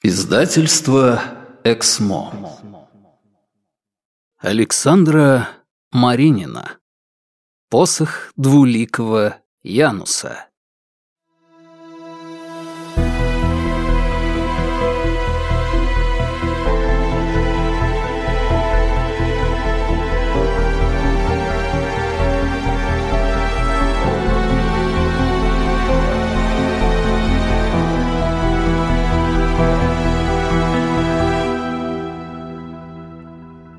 Издательство «Эксмо». Александра Маринина. Посох двуликого Януса.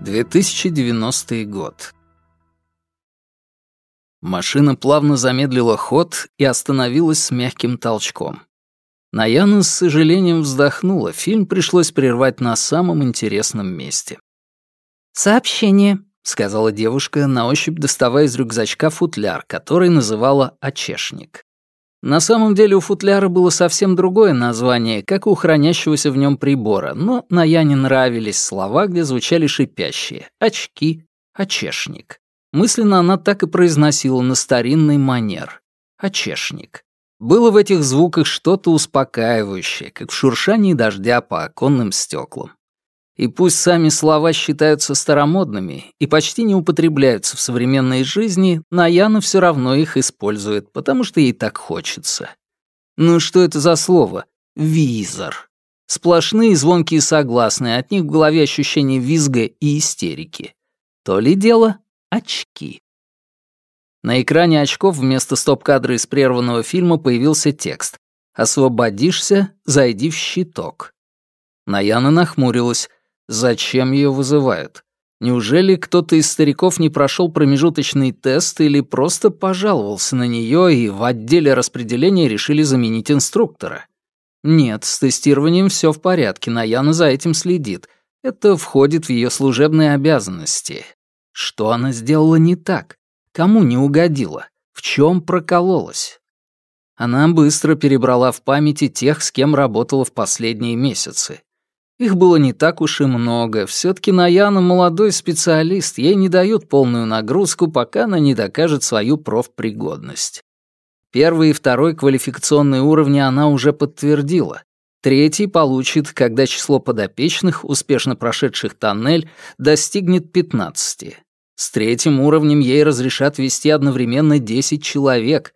2090 год. Машина плавно замедлила ход и остановилась с мягким толчком. Наяна с сожалением вздохнула, фильм пришлось прервать на самом интересном месте. «Сообщение», — сказала девушка, на ощупь доставая из рюкзачка футляр, который называла «очешник». На самом деле у футляра было совсем другое название, как у хранящегося в нем прибора, но на Яне нравились слова, где звучали шипящие «очки», «очешник». Мысленно она так и произносила на старинный манер «очешник». Было в этих звуках что-то успокаивающее, как в шуршании дождя по оконным стеклам. И пусть сами слова считаются старомодными и почти не употребляются в современной жизни, Наяна все равно их использует, потому что ей так хочется. Ну что это за слово? Визор. Сплошные звонкие согласные, от них в голове ощущение визга и истерики. То ли дело очки. На экране очков вместо стоп-кадра из прерванного фильма появился текст «Освободишься, зайди в щиток». Наяна нахмурилась. Зачем ее вызывают? Неужели кто-то из стариков не прошел промежуточный тест или просто пожаловался на нее и в отделе распределения решили заменить инструктора? Нет, с тестированием все в порядке, Наяна за этим следит. Это входит в ее служебные обязанности. Что она сделала не так? Кому не угодила? В чем прокололась? Она быстро перебрала в памяти тех, с кем работала в последние месяцы. Их было не так уж и много. Все-таки Наяна молодой специалист, ей не дают полную нагрузку, пока она не докажет свою профпригодность. Первый и второй квалификационные уровни она уже подтвердила. Третий получит, когда число подопечных, успешно прошедших тоннель, достигнет 15. С третьим уровнем ей разрешат вести одновременно 10 человек.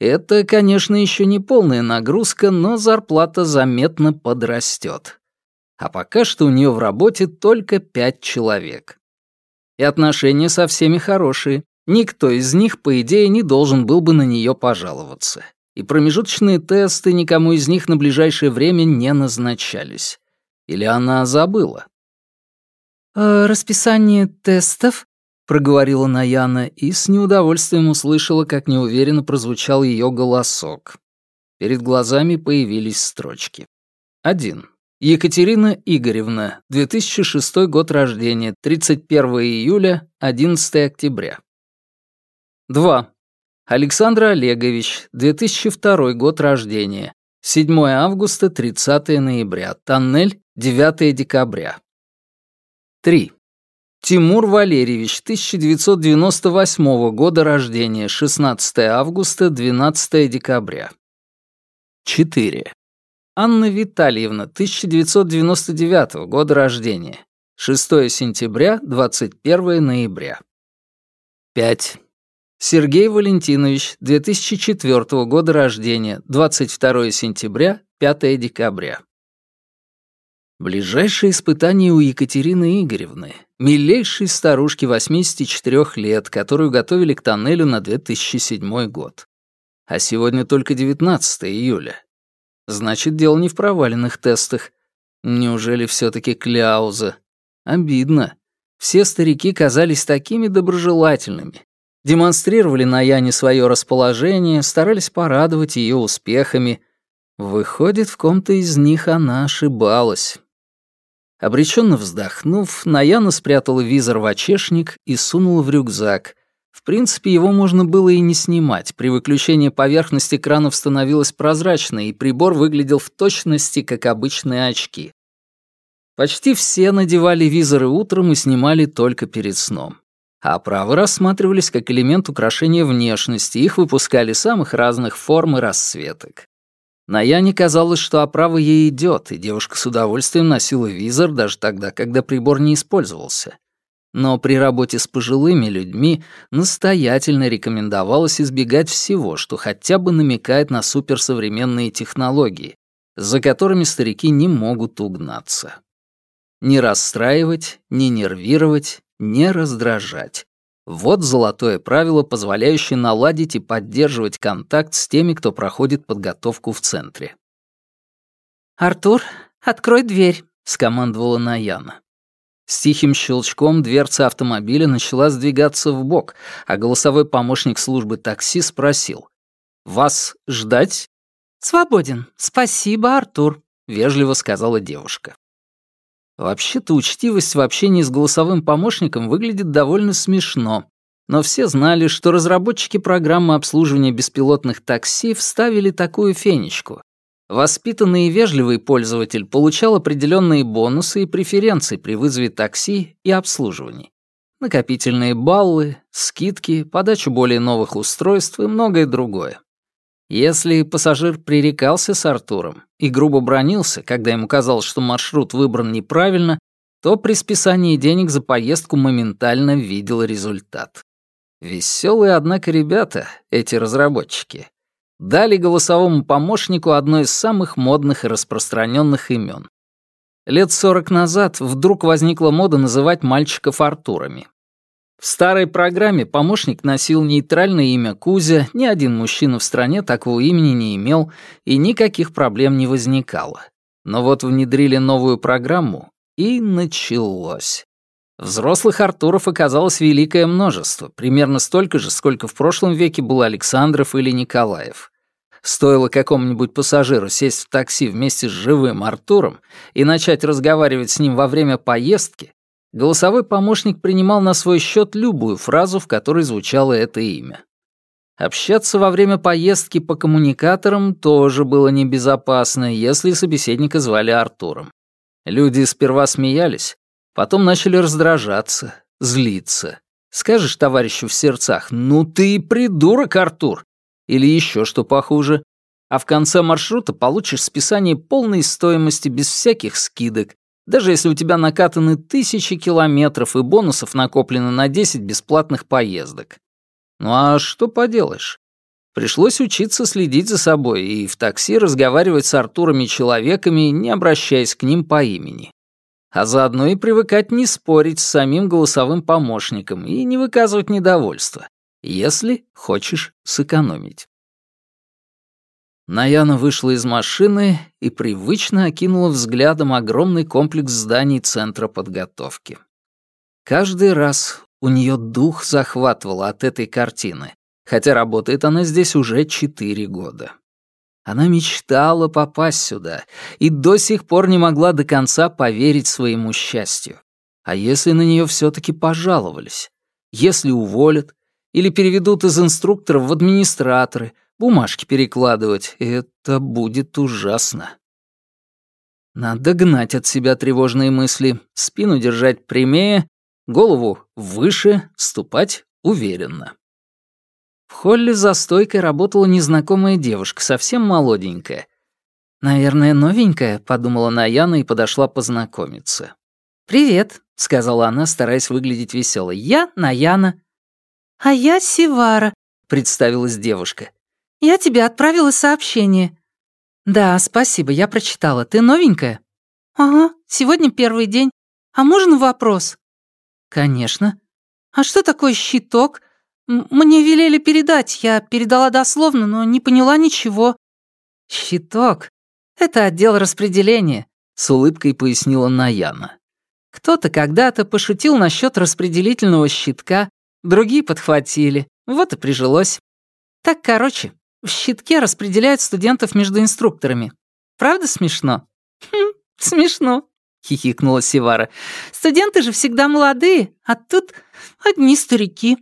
Это, конечно, еще не полная нагрузка, но зарплата заметно подрастет а пока что у нее в работе только пять человек. И отношения со всеми хорошие. Никто из них, по идее, не должен был бы на нее пожаловаться. И промежуточные тесты никому из них на ближайшее время не назначались. Или она забыла? «Э, «Расписание тестов?» — проговорила Наяна и с неудовольствием услышала, как неуверенно прозвучал ее голосок. Перед глазами появились строчки. Один. Екатерина Игоревна, 2006 год рождения, 31 июля, 11 октября. 2. Александр Олегович, 2002 год рождения, 7 августа, 30 ноября, тоннель, 9 декабря. 3. Тимур Валерьевич, 1998 года рождения, 16 августа, 12 декабря. 4. Анна Витальевна, 1999 года рождения. 6 сентября, 21 ноября. 5. Сергей Валентинович, 2004 года рождения, 22 сентября, 5 декабря. Ближайшее испытание у Екатерины Игоревны, милейшей старушки 84 лет, которую готовили к тоннелю на 2007 год. А сегодня только 19 июля. Значит, дело не в проваленных тестах. Неужели все таки Кляуза? Обидно. Все старики казались такими доброжелательными. Демонстрировали на Яне свое расположение, старались порадовать ее успехами. Выходит, в ком-то из них она ошибалась. Обреченно вздохнув, Наяна спрятала визор в очешник и сунула в рюкзак, в принципе, его можно было и не снимать. При выключении поверхности экранов становилась прозрачной, и прибор выглядел в точности, как обычные очки. Почти все надевали визоры утром и снимали только перед сном. А оправы рассматривались как элемент украшения внешности, их выпускали самых разных форм и расцветок. На Яне казалось, что оправа ей идет, и девушка с удовольствием носила визор даже тогда, когда прибор не использовался. Но при работе с пожилыми людьми настоятельно рекомендовалось избегать всего, что хотя бы намекает на суперсовременные технологии, за которыми старики не могут угнаться. Не расстраивать, не нервировать, не раздражать. Вот золотое правило, позволяющее наладить и поддерживать контакт с теми, кто проходит подготовку в центре. «Артур, открой дверь», — скомандовала Наяна. С тихим щелчком дверца автомобиля начала сдвигаться в бок, а голосовой помощник службы такси спросил. «Вас ждать?» «Свободен. Спасибо, Артур», — вежливо сказала девушка. Вообще-то учтивость в общении с голосовым помощником выглядит довольно смешно, но все знали, что разработчики программы обслуживания беспилотных такси вставили такую фенечку, Воспитанный и вежливый пользователь получал определенные бонусы и преференции при вызове такси и обслуживании. Накопительные баллы, скидки, подачу более новых устройств и многое другое. Если пассажир пререкался с Артуром и грубо бронился, когда ему казалось, что маршрут выбран неправильно, то при списании денег за поездку моментально видел результат. Веселые, однако, ребята, эти разработчики дали голосовому помощнику одно из самых модных и распространенных имен. Лет сорок назад вдруг возникла мода называть мальчиков Артурами. В старой программе помощник носил нейтральное имя Кузя, ни один мужчина в стране такого имени не имел, и никаких проблем не возникало. Но вот внедрили новую программу, и началось. Взрослых Артуров оказалось великое множество, примерно столько же, сколько в прошлом веке было Александров или Николаев. Стоило какому-нибудь пассажиру сесть в такси вместе с живым Артуром и начать разговаривать с ним во время поездки, голосовой помощник принимал на свой счет любую фразу, в которой звучало это имя. Общаться во время поездки по коммуникаторам тоже было небезопасно, если собеседника звали Артуром. Люди сперва смеялись, Потом начали раздражаться, злиться. Скажешь товарищу в сердцах, ну ты и придурок, Артур. Или еще что похуже. А в конце маршрута получишь списание полной стоимости без всяких скидок, даже если у тебя накатаны тысячи километров и бонусов накоплено на 10 бесплатных поездок. Ну а что поделаешь? Пришлось учиться следить за собой и в такси разговаривать с Артурами человеками, не обращаясь к ним по имени а заодно и привыкать не спорить с самим голосовым помощником и не выказывать недовольства, если хочешь сэкономить. Наяна вышла из машины и привычно окинула взглядом огромный комплекс зданий Центра подготовки. Каждый раз у нее дух захватывало от этой картины, хотя работает она здесь уже четыре года. Она мечтала попасть сюда и до сих пор не могла до конца поверить своему счастью. А если на нее все-таки пожаловались? Если уволят? Или переведут из инструкторов в администраторы, бумажки перекладывать? Это будет ужасно. Надо гнать от себя тревожные мысли, спину держать прямее, голову выше, ступать уверенно. В холле за стойкой работала незнакомая девушка, совсем молоденькая. «Наверное, новенькая», — подумала Наяна и подошла познакомиться. «Привет», — сказала она, стараясь выглядеть веселой. «Я Наяна». «А я Сивара», — представилась девушка. «Я тебе отправила сообщение». «Да, спасибо, я прочитала. Ты новенькая?» «Ага, сегодня первый день. А можно вопрос?» «Конечно». «А что такое щиток? «Мне велели передать, я передала дословно, но не поняла ничего». «Щиток — это отдел распределения», — с улыбкой пояснила Наяна. «Кто-то когда-то пошутил насчет распределительного щитка, другие подхватили, вот и прижилось. Так, короче, в щитке распределяют студентов между инструкторами. Правда смешно?» «Хм, смешно», — хихикнула Сивара. «Студенты же всегда молодые, а тут одни старики».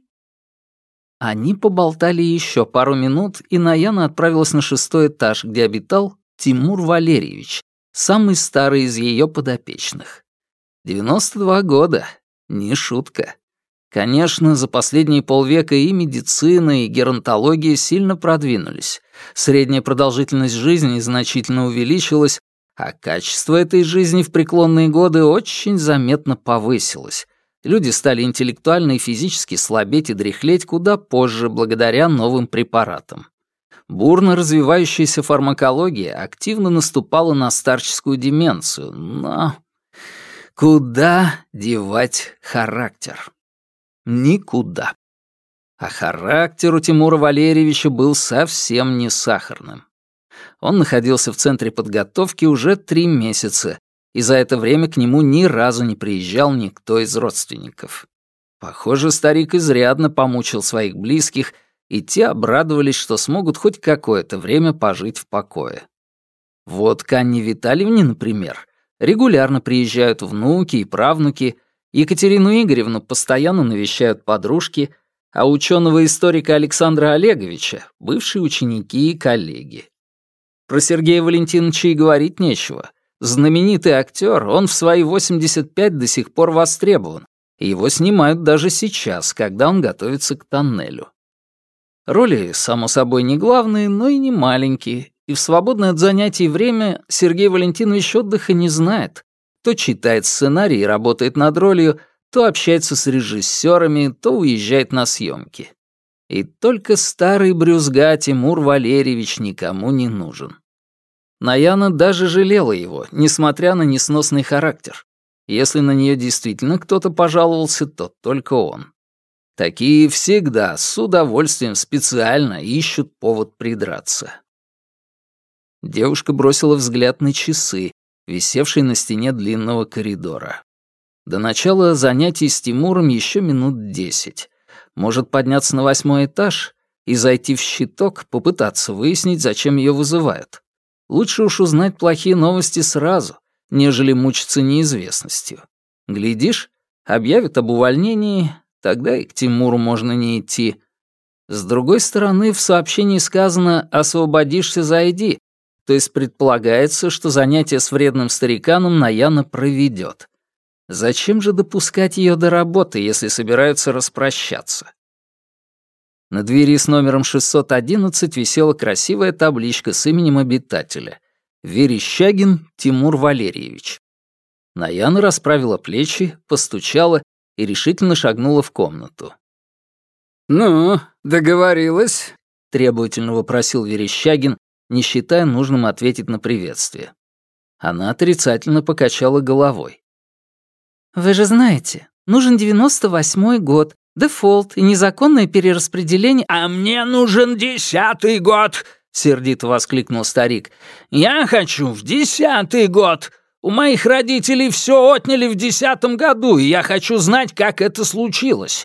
Они поболтали еще пару минут, и Наяна отправилась на шестой этаж, где обитал Тимур Валерьевич, самый старый из ее подопечных. 92 года. Не шутка. Конечно, за последние полвека и медицина, и геронтология сильно продвинулись, Средняя продолжительность жизни значительно увеличилась, а качество этой жизни в преклонные годы очень заметно повысилось. Люди стали интеллектуально и физически слабеть и дряхлеть куда позже благодаря новым препаратам. Бурно развивающаяся фармакология активно наступала на старческую деменцию, но куда девать характер? Никуда. А характер у Тимура Валерьевича был совсем не сахарным. Он находился в центре подготовки уже три месяца, и за это время к нему ни разу не приезжал никто из родственников. Похоже, старик изрядно помучил своих близких, и те обрадовались, что смогут хоть какое-то время пожить в покое. Вот к Анне Витальевне, например, регулярно приезжают внуки и правнуки, Екатерину Игоревну постоянно навещают подружки, а ученого-историка Александра Олеговича — бывшие ученики и коллеги. Про Сергея Валентиновича и говорить нечего. Знаменитый актер, он в свои 85 до сих пор востребован, его снимают даже сейчас, когда он готовится к тоннелю. Роли, само собой, не главные, но и не маленькие, и в свободное от занятий время Сергей Валентинович отдыха не знает. То читает сценарий и работает над ролью, то общается с режиссерами, то уезжает на съемки. И только старый брюзга Тимур Валерьевич никому не нужен. Наяна даже жалела его, несмотря на несносный характер. Если на нее действительно кто-то пожаловался, то только он. Такие всегда с удовольствием специально ищут повод придраться. Девушка бросила взгляд на часы, висевшие на стене длинного коридора. До начала занятий с Тимуром еще минут десять. Может подняться на восьмой этаж и зайти в щиток, попытаться выяснить, зачем ее вызывают. Лучше уж узнать плохие новости сразу, нежели мучиться неизвестностью. Глядишь, объявят об увольнении, тогда и к Тимуру можно не идти. С другой стороны, в сообщении сказано «освободишься, зайди», то есть предполагается, что занятие с вредным стариканом Наяна проведет. Зачем же допускать ее до работы, если собираются распрощаться? На двери с номером 611 висела красивая табличка с именем обитателя. Верещагин Тимур Валерьевич. Наяна расправила плечи, постучала и решительно шагнула в комнату. «Ну, договорилась?» — требовательно вопросил Верещагин, не считая нужным ответить на приветствие. Она отрицательно покачала головой. «Вы же знаете, нужен девяносто восьмой год, Дефолт и незаконное перераспределение... «А мне нужен десятый год!» — сердито воскликнул старик. «Я хочу в десятый год! У моих родителей все отняли в десятом году, и я хочу знать, как это случилось.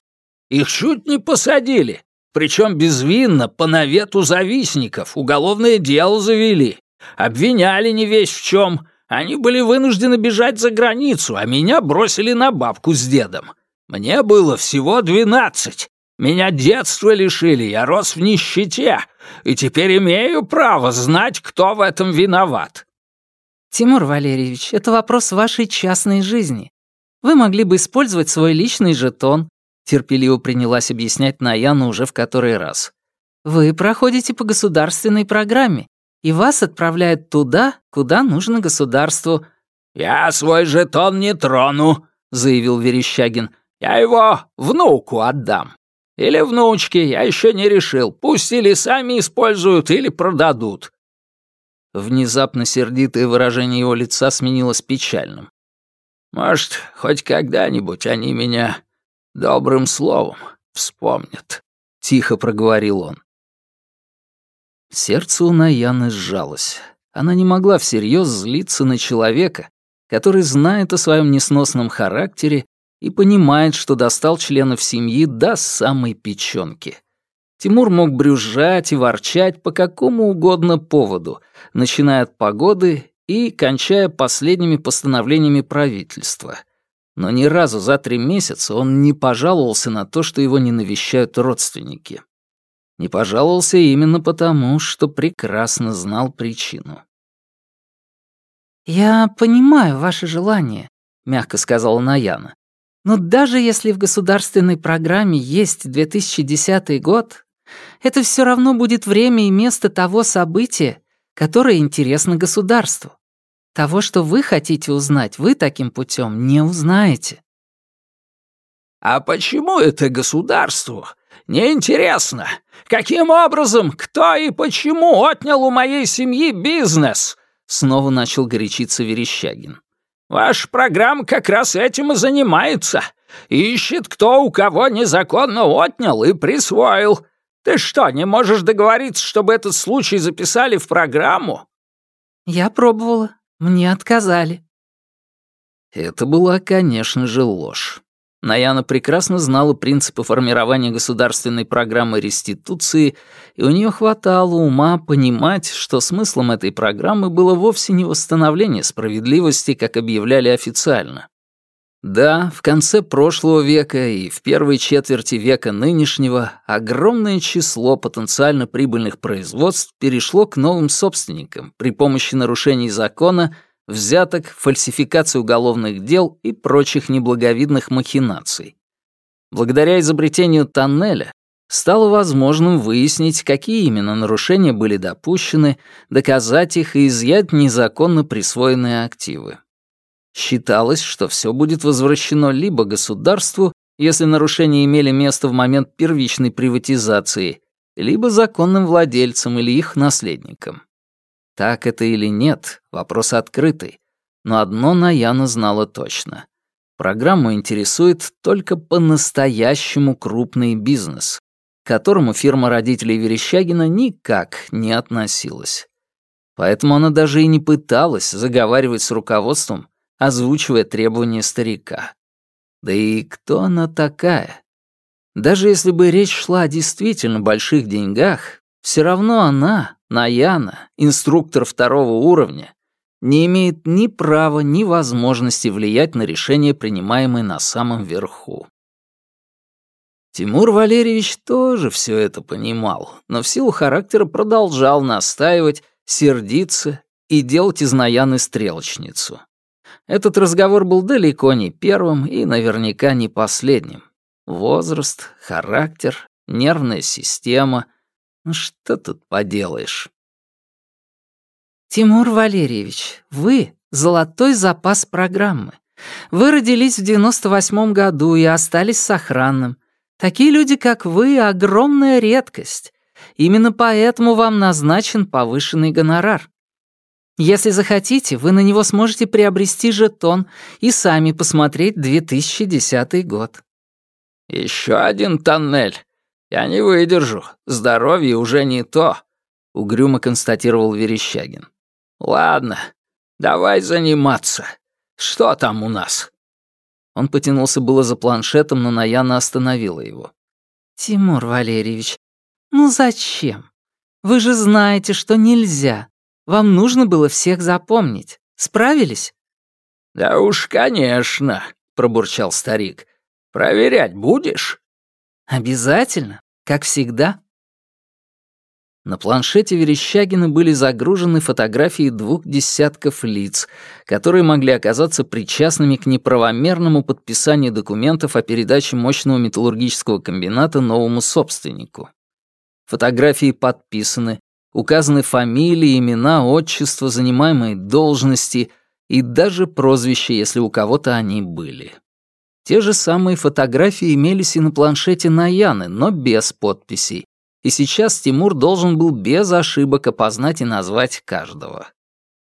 Их чуть не посадили, причем безвинно, по навету завистников, уголовное дело завели. Обвиняли не весь в чем. Они были вынуждены бежать за границу, а меня бросили на бабку с дедом. Мне было всего двенадцать. Меня детства лишили, я рос в нищете, и теперь имею право знать, кто в этом виноват». «Тимур Валерьевич, это вопрос вашей частной жизни. Вы могли бы использовать свой личный жетон», терпеливо принялась объяснять Наяна уже в который раз. «Вы проходите по государственной программе, и вас отправляют туда, куда нужно государству». «Я свой жетон не трону», — заявил Верещагин. Я его внуку отдам. Или внучке, я еще не решил. Пусть или сами используют, или продадут». Внезапно сердитое выражение его лица сменилось печальным. «Может, хоть когда-нибудь они меня добрым словом вспомнят», — тихо проговорил он. Сердце у Наяны сжалось. Она не могла всерьез злиться на человека, который знает о своем несносном характере и понимает, что достал членов семьи до самой печенки. Тимур мог брюзжать и ворчать по какому угодно поводу, начиная от погоды и кончая последними постановлениями правительства. Но ни разу за три месяца он не пожаловался на то, что его не навещают родственники. Не пожаловался именно потому, что прекрасно знал причину. «Я понимаю ваше желание», — мягко сказала Наяна. Но даже если в государственной программе есть 2010 год, Это все равно будет время и место того события, которое интересно государству. Того, что вы хотите узнать, вы таким путем не узнаете. А почему это государству? Неинтересно. Каким образом, кто и почему отнял у моей семьи бизнес? Снова начал горячиться Верещагин. Ваша программа как раз этим и занимается. Ищет, кто у кого незаконно отнял и присвоил. Ты что, не можешь договориться, чтобы этот случай записали в программу? Я пробовала. Мне отказали. Это была, конечно же, ложь. Наяна прекрасно знала принципы формирования государственной программы реституции, и у нее хватало ума понимать, что смыслом этой программы было вовсе не восстановление справедливости, как объявляли официально. Да, в конце прошлого века и в первой четверти века нынешнего огромное число потенциально прибыльных производств перешло к новым собственникам при помощи нарушений закона — взяток, фальсификации уголовных дел и прочих неблаговидных махинаций. Благодаря изобретению тоннеля стало возможным выяснить, какие именно нарушения были допущены, доказать их и изъять незаконно присвоенные активы. Считалось, что все будет возвращено либо государству, если нарушения имели место в момент первичной приватизации, либо законным владельцам или их наследникам. Так это или нет, вопрос открытый. Но одно Наяна знала точно. Программу интересует только по-настоящему крупный бизнес, к которому фирма родителей Верещагина никак не относилась. Поэтому она даже и не пыталась заговаривать с руководством, озвучивая требования старика. Да и кто она такая? Даже если бы речь шла о действительно больших деньгах, все равно она, Наяна, инструктор второго уровня, не имеет ни права, ни возможности влиять на решения, принимаемые на самом верху. Тимур Валерьевич тоже все это понимал, но в силу характера продолжал настаивать, сердиться и делать из Наяны стрелочницу. Этот разговор был далеко не первым и наверняка не последним. Возраст, характер, нервная система — ну что тут поделаешь? Тимур Валерьевич, вы — золотой запас программы. Вы родились в 98 году и остались сохранным. Такие люди, как вы, — огромная редкость. Именно поэтому вам назначен повышенный гонорар. Если захотите, вы на него сможете приобрести жетон и сами посмотреть 2010 год. Еще один тоннель. «Я не выдержу. Здоровье уже не то», — угрюмо констатировал Верещагин. «Ладно, давай заниматься. Что там у нас?» Он потянулся было за планшетом, но Наяна остановила его. «Тимур Валерьевич, ну зачем? Вы же знаете, что нельзя. Вам нужно было всех запомнить. Справились?» «Да уж, конечно», — пробурчал старик. «Проверять будешь?» «Обязательно, как всегда». На планшете Верещагина были загружены фотографии двух десятков лиц, которые могли оказаться причастными к неправомерному подписанию документов о передаче мощного металлургического комбината новому собственнику. Фотографии подписаны, указаны фамилии, имена, отчество, занимаемые должности и даже прозвища, если у кого-то они были. Те же самые фотографии имелись и на планшете Наяны, но без подписей. И сейчас Тимур должен был без ошибок опознать и назвать каждого.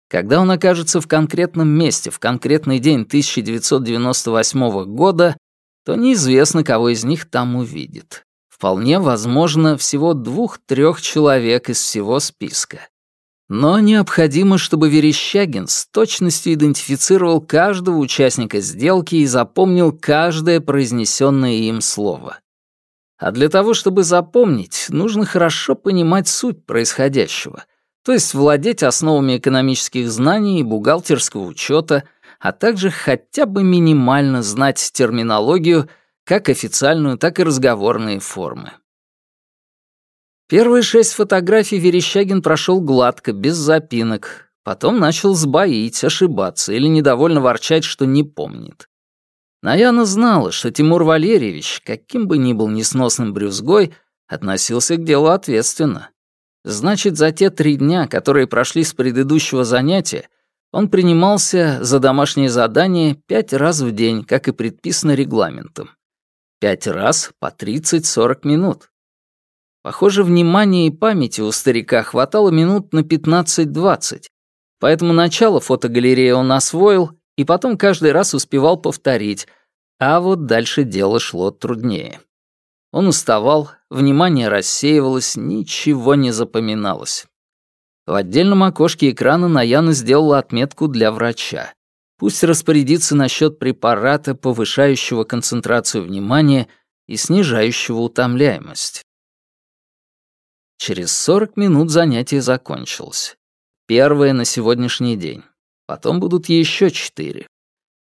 Когда он окажется в конкретном месте в конкретный день 1998 года, то неизвестно, кого из них там увидит. Вполне возможно, всего двух-трех человек из всего списка. Но необходимо, чтобы Верещагин с точностью идентифицировал каждого участника сделки и запомнил каждое произнесенное им слово. А для того, чтобы запомнить, нужно хорошо понимать суть происходящего, то есть владеть основами экономических знаний и бухгалтерского учета, а также хотя бы минимально знать терминологию, как официальную, так и разговорные формы. Первые шесть фотографий Верещагин прошел гладко, без запинок. Потом начал сбоить, ошибаться или недовольно ворчать, что не помнит. Наяна знала, что Тимур Валерьевич, каким бы ни был несносным брюзгой, Относился к делу ответственно. Значит, за те три дня, которые прошли с предыдущего занятия, он принимался за домашние задания пять раз в день, как и предписано регламентом. Пять раз по 30-40 минут. Похоже, внимания и памяти у старика хватало минут на 15-20, поэтому начало фотогалереи он освоил и потом каждый раз успевал повторить, а вот дальше дело шло труднее. Он уставал, внимание рассеивалось, ничего не запоминалось. В отдельном окошке экрана Наяна сделала отметку для врача. Пусть распорядится насчет препарата, повышающего концентрацию внимания и снижающего утомляемость. Через 40 минут занятие закончилось. Первое на сегодняшний день. Потом будут еще четыре.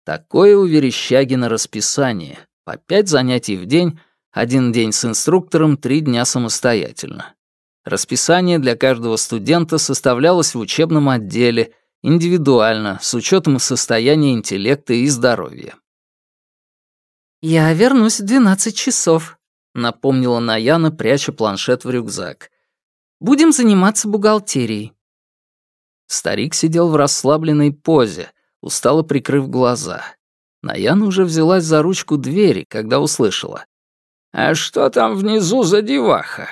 Такое у Верещагина расписание. По пять занятий в день, один день с инструктором, три дня самостоятельно. Расписание для каждого студента составлялось в учебном отделе, индивидуально, с учетом состояния интеллекта и здоровья. «Я вернусь в 12 часов», — напомнила Наяна, пряча планшет в рюкзак. «Будем заниматься бухгалтерией». Старик сидел в расслабленной позе, устало прикрыв глаза. Наяна уже взялась за ручку двери, когда услышала. «А что там внизу за деваха?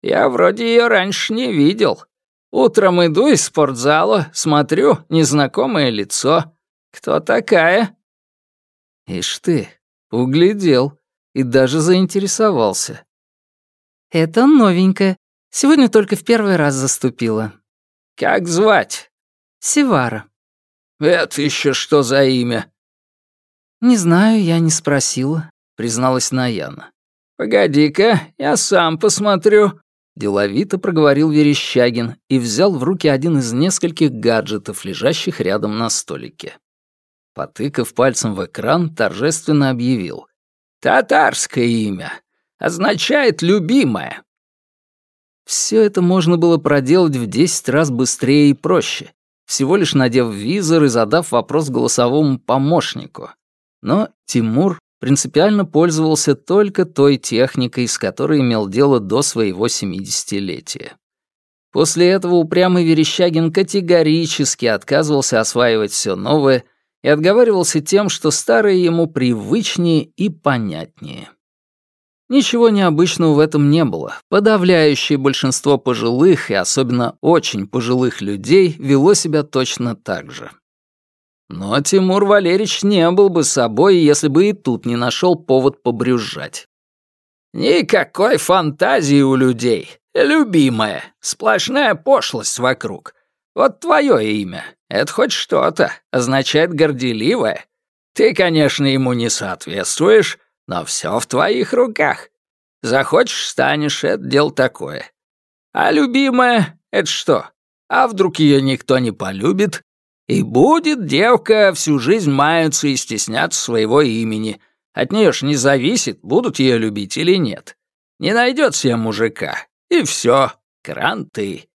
Я вроде ее раньше не видел. Утром иду из спортзала, смотрю, незнакомое лицо. Кто такая?» Ишь ты, углядел и даже заинтересовался. «Это новенькая. Сегодня только в первый раз заступила». «Как звать?» «Севара». «Это еще что за имя?» «Не знаю, я не спросила», — призналась Наяна. «Погоди-ка, я сам посмотрю», Деловито проговорил Верещагин и взял в руки один из нескольких гаджетов, лежащих рядом на столике. Потыкав пальцем в экран, торжественно объявил. «Татарское имя. Означает «любимая». Все это можно было проделать в десять раз быстрее и проще, всего лишь надев визор и задав вопрос голосовому помощнику. Но Тимур принципиально пользовался только той техникой, с которой имел дело до своего семидесятилетия. После этого упрямый Верещагин категорически отказывался осваивать все новое и отговаривался тем, что старое ему привычнее и понятнее. Ничего необычного в этом не было. Подавляющее большинство пожилых и особенно очень пожилых людей вело себя точно так же. Но Тимур Валерьевич не был бы собой, если бы и тут не нашел повод побрюзжать. «Никакой фантазии у людей, любимая, сплошная пошлость вокруг. Вот твое имя, это хоть что-то, означает горделивое. Ты, конечно, ему не соответствуешь, но все в твоих руках. Захочешь, станешь, это дело такое. А любимая — это что? А вдруг ее никто не полюбит? И будет девка всю жизнь маяться и стесняться своего имени. От нее ж не зависит, будут ее любить или нет. Не найдет себе мужика. И все, кранты.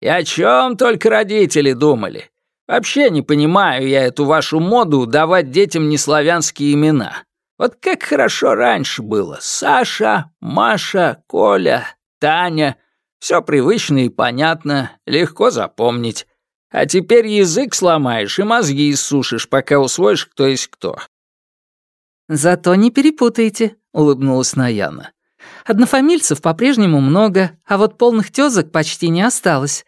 И о чем только родители думали. Вообще не понимаю я эту вашу моду давать детям неславянские имена. Вот как хорошо раньше было. Саша, Маша, Коля, Таня. Все привычно и понятно, легко запомнить. А теперь язык сломаешь и мозги иссушишь, пока усвоишь, кто есть кто». «Зато не перепутайте», — улыбнулась Наяна. «Однофамильцев по-прежнему много, а вот полных тёзок почти не осталось.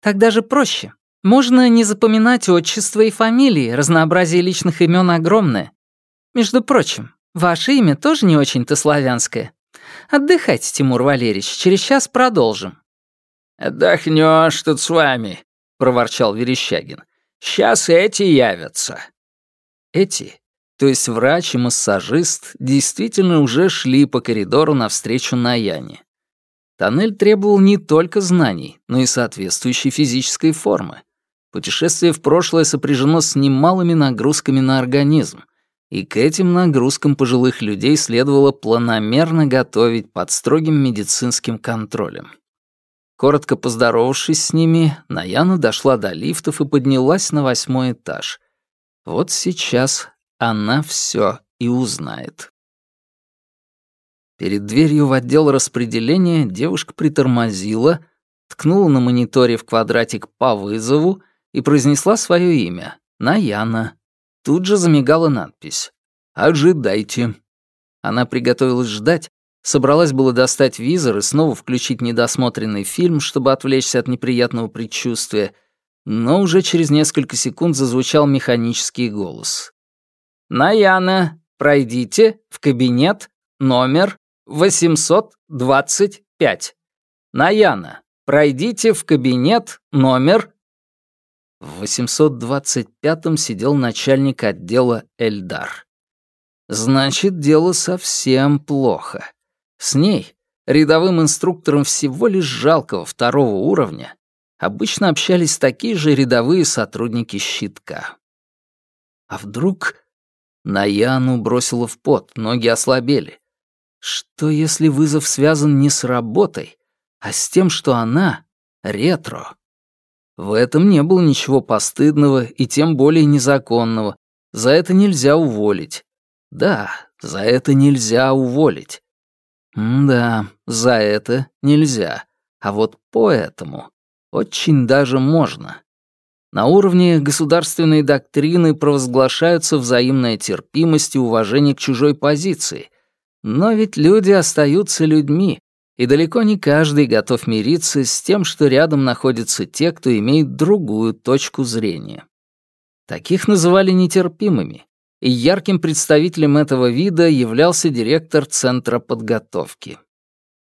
Так даже проще. Можно не запоминать отчество и фамилии, разнообразие личных имен огромное. Между прочим, ваше имя тоже не очень-то славянское. Отдыхайте, Тимур Валерьевич, через час продолжим». «Отдохнёшь тут с вами», проворчал Верещагин. «Сейчас эти явятся». Эти, то есть врач и массажист, действительно уже шли по коридору навстречу Наяне. Тоннель требовал не только знаний, но и соответствующей физической формы. Путешествие в прошлое сопряжено с немалыми нагрузками на организм, и к этим нагрузкам пожилых людей следовало планомерно готовить под строгим медицинским контролем. Коротко поздоровавшись с ними, Наяна дошла до лифтов и поднялась на восьмой этаж. Вот сейчас она все и узнает. Перед дверью в отдел распределения девушка притормозила, ткнула на мониторе в квадратик «по вызову» и произнесла свое имя — Наяна. Тут же замигала надпись «Ожидайте». Она приготовилась ждать, собралась было достать визор и снова включить недосмотренный фильм, чтобы отвлечься от неприятного предчувствия, но уже через несколько секунд зазвучал механический голос. «Наяна, пройдите в кабинет номер 825. Наяна, пройдите в кабинет номер...» В 825-м сидел начальник отдела Эльдар. Значит, дело совсем плохо. С ней, рядовым инструктором всего лишь жалкого второго уровня, обычно общались такие же рядовые сотрудники щитка. А вдруг Наяну бросило в пот, ноги ослабели. Что если вызов связан не с работой, а с тем, что она — ретро? В этом не было ничего постыдного и тем более незаконного. За это нельзя уволить. Да, за это нельзя уволить. М да, за это нельзя. А вот поэтому очень даже можно. На уровне государственной доктрины провозглашаются взаимная терпимость и уважение к чужой позиции. Но ведь люди остаются людьми, и далеко не каждый готов мириться с тем, что рядом находятся те, кто имеет другую точку зрения. Таких называли нетерпимыми, и ярким представителем этого вида являлся директор Центра подготовки.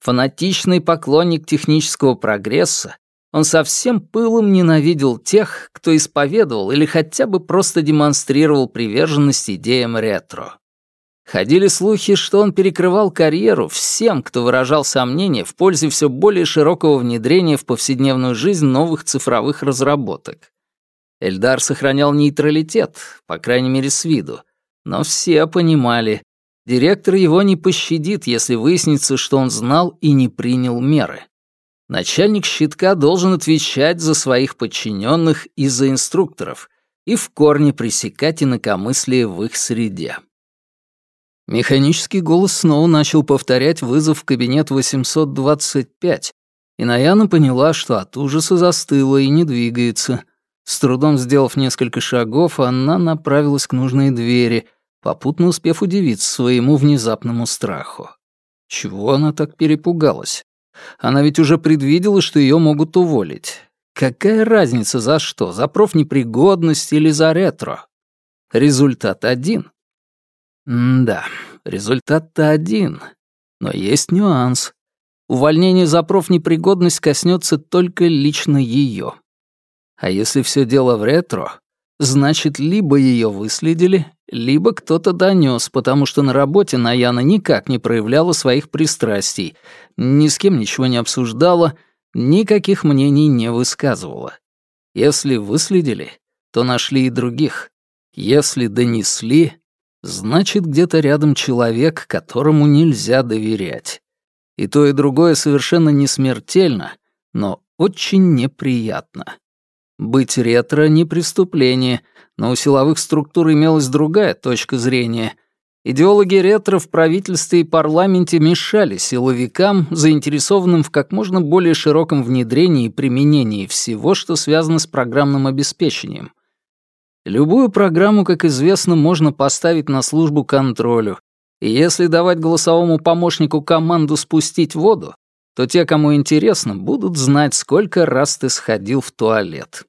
Фанатичный поклонник технического прогресса, он со всем пылом ненавидел тех, кто исповедовал или хотя бы просто демонстрировал приверженность идеям ретро. Ходили слухи, что он перекрывал карьеру всем, кто выражал сомнения в пользе все более широкого внедрения в повседневную жизнь новых цифровых разработок. Эльдар сохранял нейтралитет, по крайней мере с виду, но все понимали, директор его не пощадит, если выяснится, что он знал и не принял меры. Начальник щитка должен отвечать за своих подчиненных и за инструкторов и в корне пресекать инакомыслие в их среде. Механический голос снова начал повторять вызов в кабинет 825, и Наяна поняла, что от ужаса застыла и не двигается. С трудом сделав несколько шагов, она направилась к нужной двери, попутно успев удивиться своему внезапному страху. Чего она так перепугалась? Она ведь уже предвидела, что ее могут уволить. Какая разница за что, за профнепригодность или за ретро? Результат один. М-да, результат-то один. Но есть нюанс. Увольнение за профнепригодность коснется только лично ее. А если все дело в ретро, значит, либо ее выследили, либо кто-то донес, потому что на работе Наяна никак не проявляла своих пристрастий, ни с кем ничего не обсуждала, никаких мнений не высказывала. Если выследили, то нашли и других. Если донесли, значит, где-то рядом человек, которому нельзя доверять. И то, и другое совершенно не смертельно, но очень неприятно. Быть ретро — не преступление, но у силовых структур имелась другая точка зрения. Идеологи ретро в правительстве и парламенте мешали силовикам, заинтересованным в как можно более широком внедрении и применении всего, что связано с программным обеспечением. Любую программу, как известно, можно поставить на службу контролю, и если давать голосовому помощнику команду спустить воду, то те, кому интересно, будут знать, сколько раз ты сходил в туалет.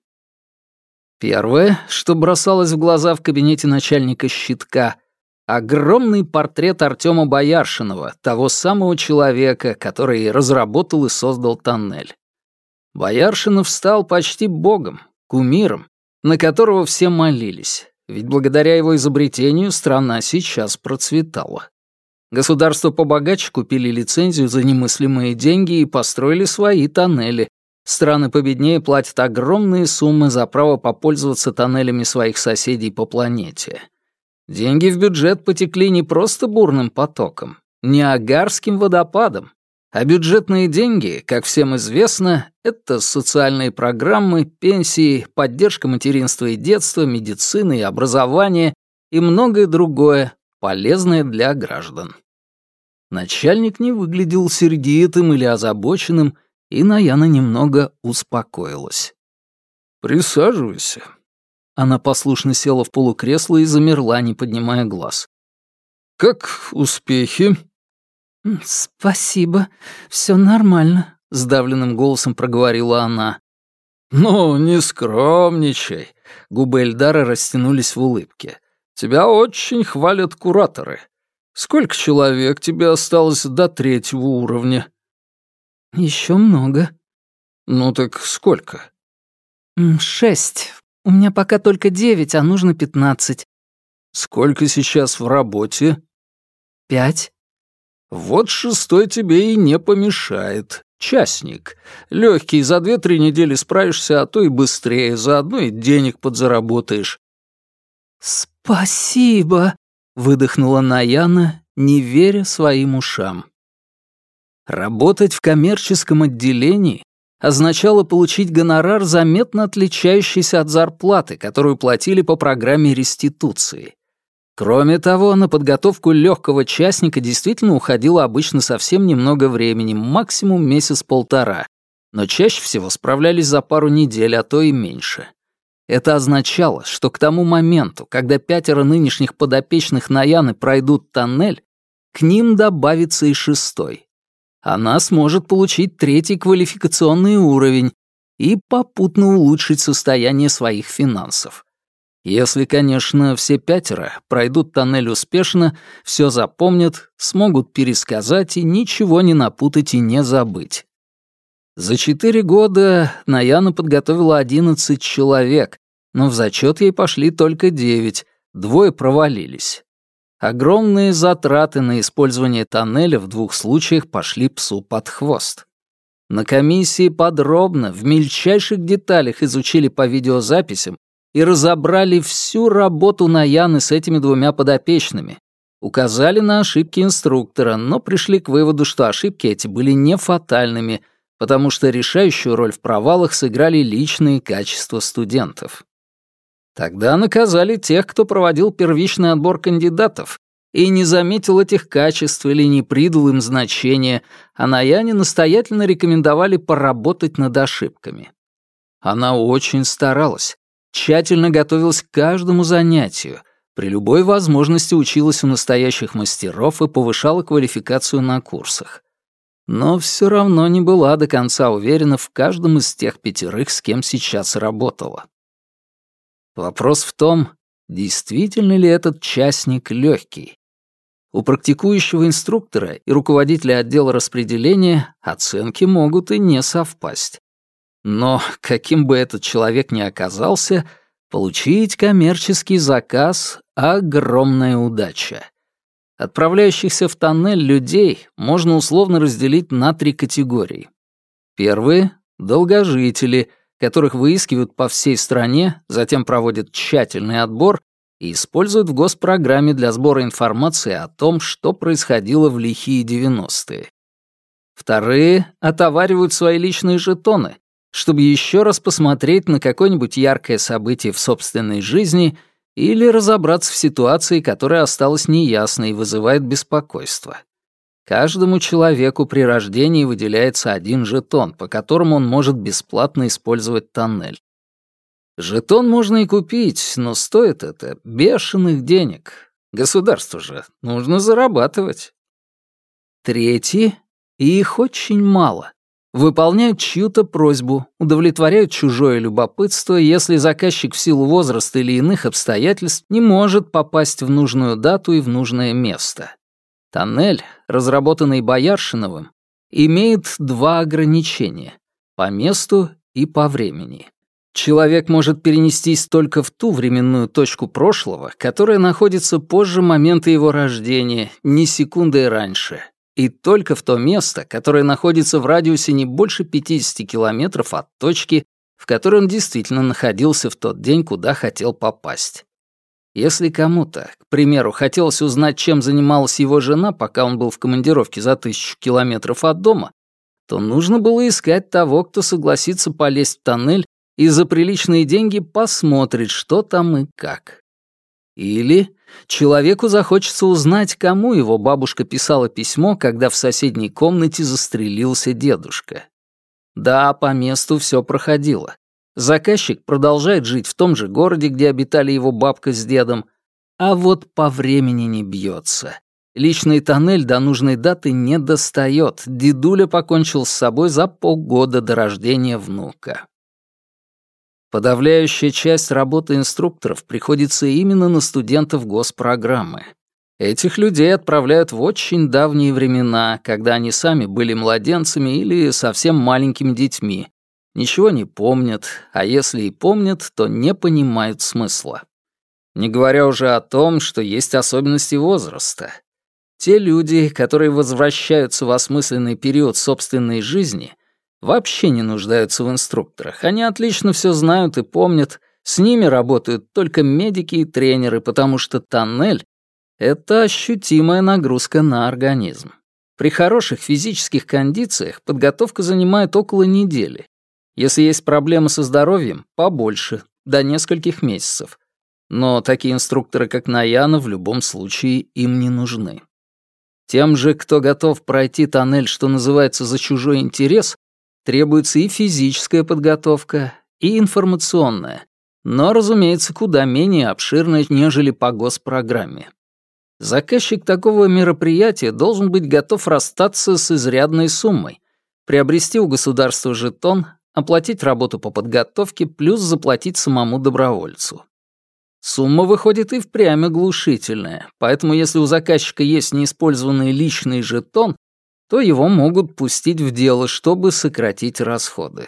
Первое, что бросалось в глаза в кабинете начальника щитка — огромный портрет Артема Бояршинова, того самого человека, который разработал и создал тоннель. Бояршинов стал почти богом, кумиром, на которого все молились, ведь благодаря его изобретению страна сейчас процветала. Государства побогаче купили лицензию за немыслимые деньги и построили свои тоннели. Страны победнее платят огромные суммы за право попользоваться тоннелями своих соседей по планете. Деньги в бюджет потекли не просто бурным потоком, не агарским водопадом, а бюджетные деньги, как всем известно, это социальные программы, пенсии, поддержка материнства и детства, медицины и образования и многое другое, полезное для граждан. Начальник не выглядел сердитым или озабоченным, и Наяна немного успокоилась. «Присаживайся». Она послушно села в полукресло и замерла, не поднимая глаз. «Как успехи?» «Спасибо, все нормально», — сдавленным голосом проговорила она. «Ну, не скромничай», — губы Эльдара растянулись в улыбке. «Тебя очень хвалят кураторы. Сколько человек тебе осталось до третьего уровня?» Еще много». «Ну так сколько?» «Шесть. У меня пока только девять, а нужно пятнадцать». «Сколько сейчас в работе?» «Пять». «Вот шестой тебе и не помешает. Частник. Легкий, за две-три недели справишься, а то и быстрее, заодно и денег подзаработаешь». «Спасибо», — выдохнула Наяна, не веря своим ушам. Работать в коммерческом отделении означало получить гонорар, заметно отличающийся от зарплаты, которую платили по программе реституции. Кроме того, на подготовку легкого частника действительно уходило обычно совсем немного времени, максимум месяц-полтора, но чаще всего справлялись за пару недель, а то и меньше. Это означало, что к тому моменту, когда пятеро нынешних подопечных Наяны пройдут тоннель, к ним добавится и шестой она сможет получить третий квалификационный уровень и попутно улучшить состояние своих финансов. Если, конечно, все пятеро пройдут тоннель успешно, все запомнят, смогут пересказать и ничего не напутать и не забыть. За четыре года Наяна подготовила одиннадцать человек, но в зачет ей пошли только девять, двое провалились. Огромные затраты на использование тоннеля в двух случаях пошли псу под хвост. На комиссии подробно, в мельчайших деталях изучили по видеозаписям и разобрали всю работу Наяны с этими двумя подопечными. Указали на ошибки инструктора, но пришли к выводу, что ошибки эти были не фатальными, потому что решающую роль в провалах сыграли личные качества студентов. Тогда наказали тех, кто проводил первичный отбор кандидатов и не заметил этих качеств или не придал им значения, а Наяне настоятельно рекомендовали поработать над ошибками. Она очень старалась, тщательно готовилась к каждому занятию, при любой возможности училась у настоящих мастеров и повышала квалификацию на курсах. Но все равно не была до конца уверена в каждом из тех пятерых, с кем сейчас работала. Вопрос в том, действительно ли этот частник легкий. У практикующего инструктора и руководителя отдела распределения оценки могут и не совпасть. Но, каким бы этот человек ни оказался, получить коммерческий заказ — огромная удача. Отправляющихся в тоннель людей можно условно разделить на три категории. Первые — долгожители — которых выискивают по всей стране, затем проводят тщательный отбор и используют в госпрограмме для сбора информации о том, что происходило в лихие 90-е. Вторые отоваривают свои личные жетоны, чтобы еще раз посмотреть на какое-нибудь яркое событие в собственной жизни или разобраться в ситуации, которая осталась неясной и вызывает беспокойство. Каждому человеку при рождении выделяется один жетон, по которому он может бесплатно использовать тоннель. Жетон можно и купить, но стоит это бешеных денег. Государству же нужно зарабатывать. Третьи, и их очень мало, выполняют чью-то просьбу, удовлетворяют чужое любопытство, если заказчик в силу возраста или иных обстоятельств не может попасть в нужную дату и в нужное место. Тоннель, разработанный Бояршиновым, имеет два ограничения — по месту и по времени. Человек может перенестись только в ту временную точку прошлого, которая находится позже момента его рождения, ни секунды раньше, и только в то место, которое находится в радиусе не больше 50 километров от точки, в которой он действительно находился в тот день, куда хотел попасть. Если кому-то, к примеру, хотелось узнать, чем занималась его жена, пока он был в командировке за тысячу километров от дома, то нужно было искать того, кто согласится полезть в тоннель и за приличные деньги посмотрит, что там и как. Или человеку захочется узнать, кому его бабушка писала письмо, когда в соседней комнате застрелился дедушка. Да, по месту все проходило. Заказчик продолжает жить в том же городе, где обитали его бабка с дедом, а вот по времени не бьется. Личный тоннель до нужной даты не достает. Дедуля покончил с собой за полгода до рождения внука. Подавляющая часть работы инструкторов приходится именно на студентов госпрограммы. Этих людей отправляют в очень давние времена, когда они сами были младенцами или совсем маленькими детьми, ничего не помнят, а если и помнят, то не понимают смысла. Не говоря уже о том, что есть особенности возраста. Те люди, которые возвращаются в осмысленный период собственной жизни, вообще не нуждаются в инструкторах. Они отлично все знают и помнят. С ними работают только медики и тренеры, потому что тоннель — это ощутимая нагрузка на организм. При хороших физических кондициях подготовка занимает около недели. Если есть проблемы со здоровьем, побольше, до нескольких месяцев. Но такие инструкторы, как Наяна, в любом случае им не нужны. Тем же, кто готов пройти тоннель, что называется, за чужой интерес, требуется и физическая подготовка, и информационная, но, разумеется, куда менее обширная, нежели по госпрограмме. Заказчик такого мероприятия должен быть готов расстаться с изрядной суммой, приобрести у государства жетон, оплатить работу по подготовке, плюс заплатить самому добровольцу. Сумма выходит и впрямь оглушительная, поэтому если у заказчика есть неиспользованный личный жетон, то его могут пустить в дело, чтобы сократить расходы.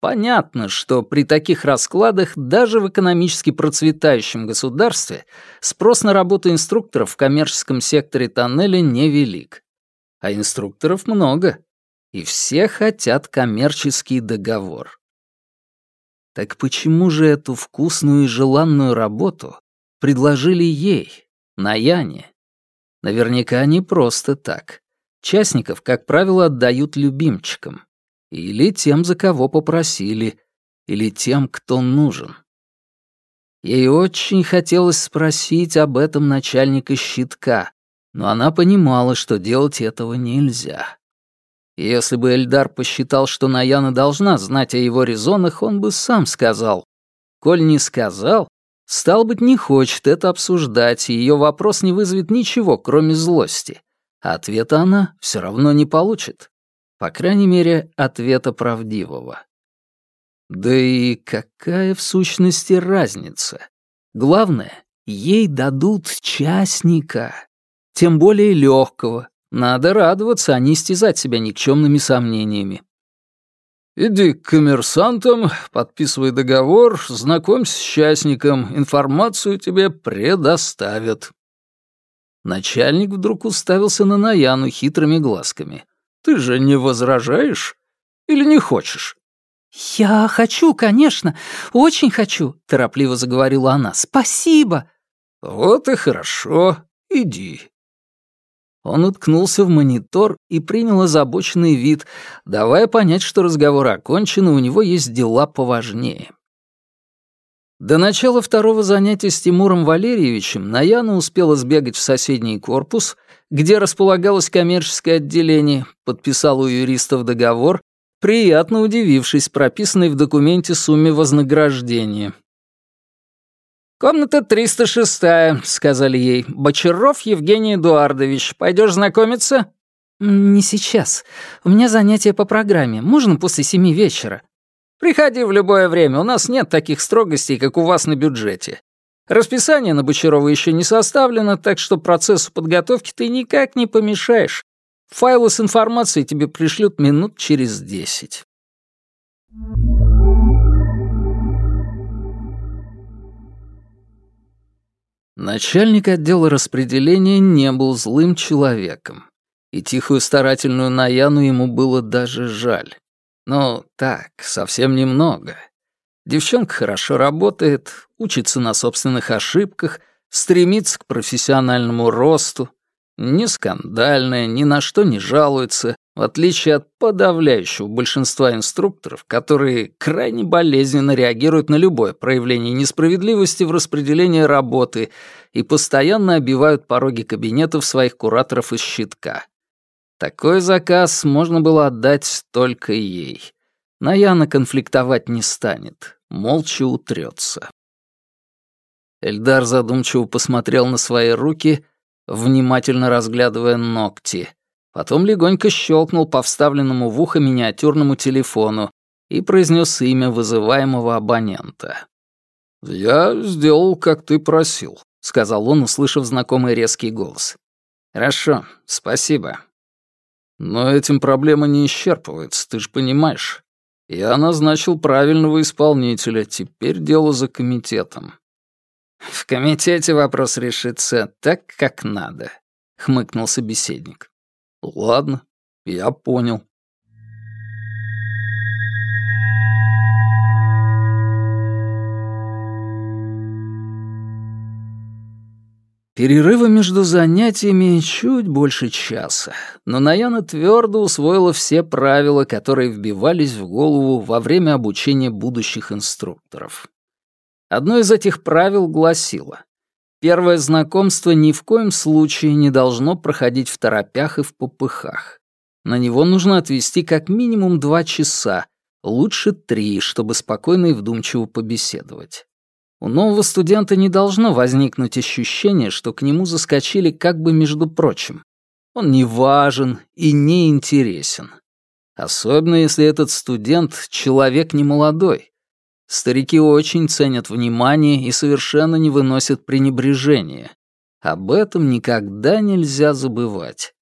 Понятно, что при таких раскладах даже в экономически процветающем государстве спрос на работу инструкторов в коммерческом секторе тоннеля невелик. А инструкторов много, и все хотят коммерческий договор. Так почему же эту вкусную и желанную работу предложили ей, Наяне? Наверняка не просто так. Частников, как правило, отдают любимчикам. Или тем, за кого попросили, или тем, кто нужен. Ей очень хотелось спросить об этом начальника щитка, но она понимала, что делать этого нельзя. Если бы Эльдар посчитал, что Наяна должна знать о его резонах, он бы сам сказал. Коль не сказал, стал быть, не хочет это обсуждать, и ее вопрос не вызовет ничего, кроме злости. Ответа она все равно не получит. По крайней мере, ответа правдивого. Да и какая в сущности разница? Главное, ей дадут частника, тем более легкого, надо радоваться, а не истязать себя никчемными сомнениями. «Иди к коммерсантам, подписывай договор, знакомься с частником, информацию тебе предоставят». Начальник вдруг уставился на Наяну хитрыми глазками. «Ты же не возражаешь? Или не хочешь?» «Я хочу, конечно, очень хочу», — торопливо заговорила она. «Спасибо». «Вот и хорошо. Иди». Он уткнулся в монитор и принял озабоченный вид, давая понять, что разговор окончен, и у него есть дела поважнее. До начала второго занятия с Тимуром Валерьевичем Наяна успела сбегать в соседний корпус, где располагалось коммерческое отделение, подписала у юристов договор, приятно удивившись прописанной в документе сумме вознаграждения. «Комната 306-я», — сказали ей. «Бочаров Евгений Эдуардович. Пойдешь знакомиться?» «Не сейчас. У меня занятие по программе. Можно после семи вечера?» «Приходи в любое время. У нас нет таких строгостей, как у вас на бюджете. Расписание на Бочарова еще не составлено, так что процессу подготовки ты никак не помешаешь. Файлы с информацией тебе пришлют минут через десять». Начальник отдела распределения не был злым человеком, и тихую старательную Наяну ему было даже жаль. Но так, совсем немного. Девчонка хорошо работает, учится на собственных ошибках, стремится к профессиональному росту, не скандальная, ни на что не жалуется, В отличие от подавляющего большинства инструкторов, которые крайне болезненно реагируют на любое проявление несправедливости в распределении работы и постоянно обивают пороги кабинетов своих кураторов из щитка. Такой заказ можно было отдать только ей. Наяна конфликтовать не станет, молча утрется. Эльдар задумчиво посмотрел на свои руки, внимательно разглядывая ногти. Потом легонько щелкнул по вставленному в ухо миниатюрному телефону и произнес имя вызываемого абонента. «Я сделал, как ты просил», — сказал он, услышав знакомый резкий голос. «Хорошо, спасибо». «Но этим проблема не исчерпывается, ты же понимаешь. Я назначил правильного исполнителя, теперь дело за комитетом». «В комитете вопрос решится так, как надо», — хмыкнул собеседник. «Ладно, я понял». Перерывы между занятиями чуть больше часа, но Наяна твердо усвоила все правила, которые вбивались в голову во время обучения будущих инструкторов. Одно из этих правил гласило Первое знакомство ни в коем случае не должно проходить в торопях и в попыхах. На него нужно отвести как минимум два часа, лучше три, чтобы спокойно и вдумчиво побеседовать. У нового студента не должно возникнуть ощущение, что к нему заскочили как бы между прочим. Он не важен и не интересен. Особенно если этот студент — человек немолодой. Старики очень ценят внимание и совершенно не выносят пренебрежения. Об этом никогда нельзя забывать.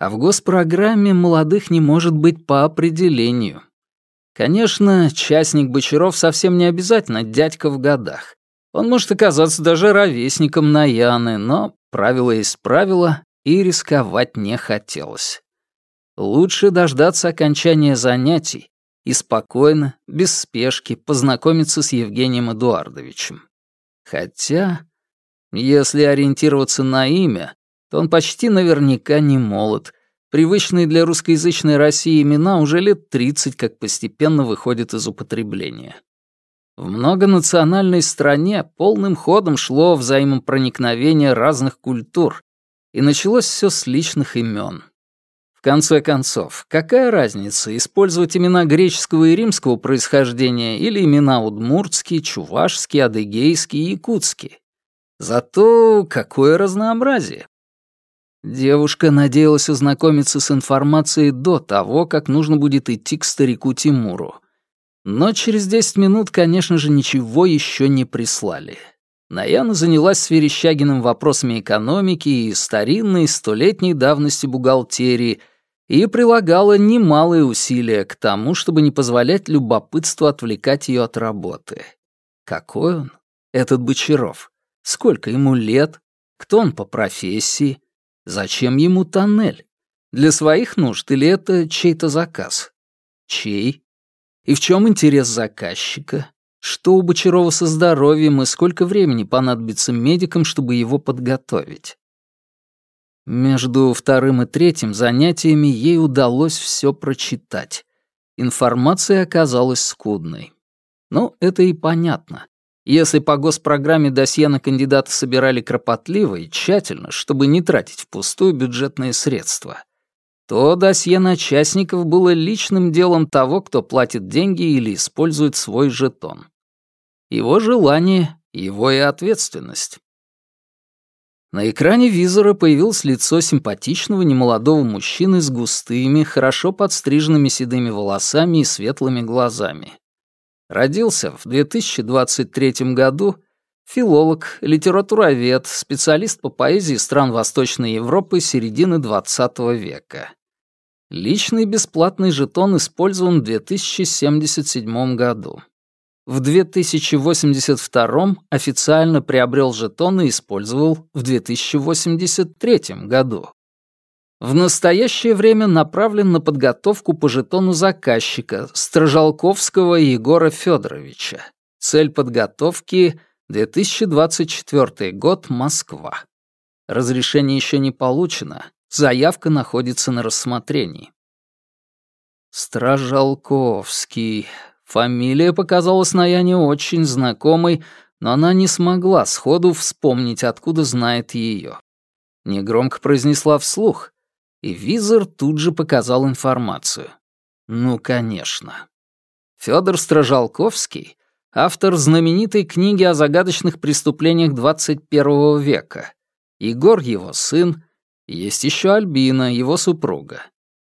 А в госпрограмме молодых не может быть по определению. Конечно, частник Бочаров совсем не обязательно дядька в годах. Он может оказаться даже ровесником Наяны, но правило есть правило, и рисковать не хотелось. Лучше дождаться окончания занятий, и спокойно, без спешки, познакомиться с Евгением Эдуардовичем. Хотя, если ориентироваться на имя, то он почти наверняка не молод. Привычные для русскоязычной России имена уже лет 30 как постепенно выходят из употребления. В многонациональной стране полным ходом шло взаимопроникновение разных культур, и началось все с личных имен. В конце концов, какая разница, использовать имена греческого и римского происхождения или имена удмуртские, чувашские, адыгейские якутские? Зато какое разнообразие! Девушка надеялась ознакомиться с информацией до того, как нужно будет идти к старику Тимуру. Но через 10 минут, конечно же, ничего еще не прислали. Наяна занялась с Верещагиным вопросами экономики и старинной, столетней давности бухгалтерии — и прилагала немалые усилия к тому, чтобы не позволять любопытству отвлекать ее от работы. Какой он, этот Бочаров? Сколько ему лет? Кто он по профессии? Зачем ему тоннель? Для своих нужд или это чей-то заказ? Чей? И в чем интерес заказчика? Что у Бочарова со здоровьем и сколько времени понадобится медикам, чтобы его подготовить? Между вторым и третьим занятиями ей удалось все прочитать. Информация оказалась скудной. Ну, это и понятно. Если по госпрограмме досье на кандидата собирали кропотливо и тщательно, чтобы не тратить впустую бюджетные средства, то досье на частников было личным делом того, кто платит деньги или использует свой жетон. Его желание — его и ответственность. На экране визора появилось лицо симпатичного немолодого мужчины с густыми, хорошо подстриженными седыми волосами и светлыми глазами. Родился в 2023 году, филолог, литературовед, специалист по поэзии стран Восточной Европы середины XX века. Личный бесплатный жетон использован в 2077 году. В 2082 официально приобрел жетон и использовал в 2083 году. В настоящее время направлен на подготовку по жетону заказчика Стражалковского Егора Федоровича. Цель подготовки — 2024 год, Москва. Разрешение еще не получено, заявка находится на рассмотрении. Стражалковский. Фамилия показалась Наяне очень знакомой, но она не смогла сходу вспомнить, откуда знает ее. Негромко произнесла вслух, и визор тут же показал информацию. Ну, конечно. Федор Стражалковский — автор знаменитой книги о загадочных преступлениях 21 века. Егор — его сын, есть еще Альбина, его супруга.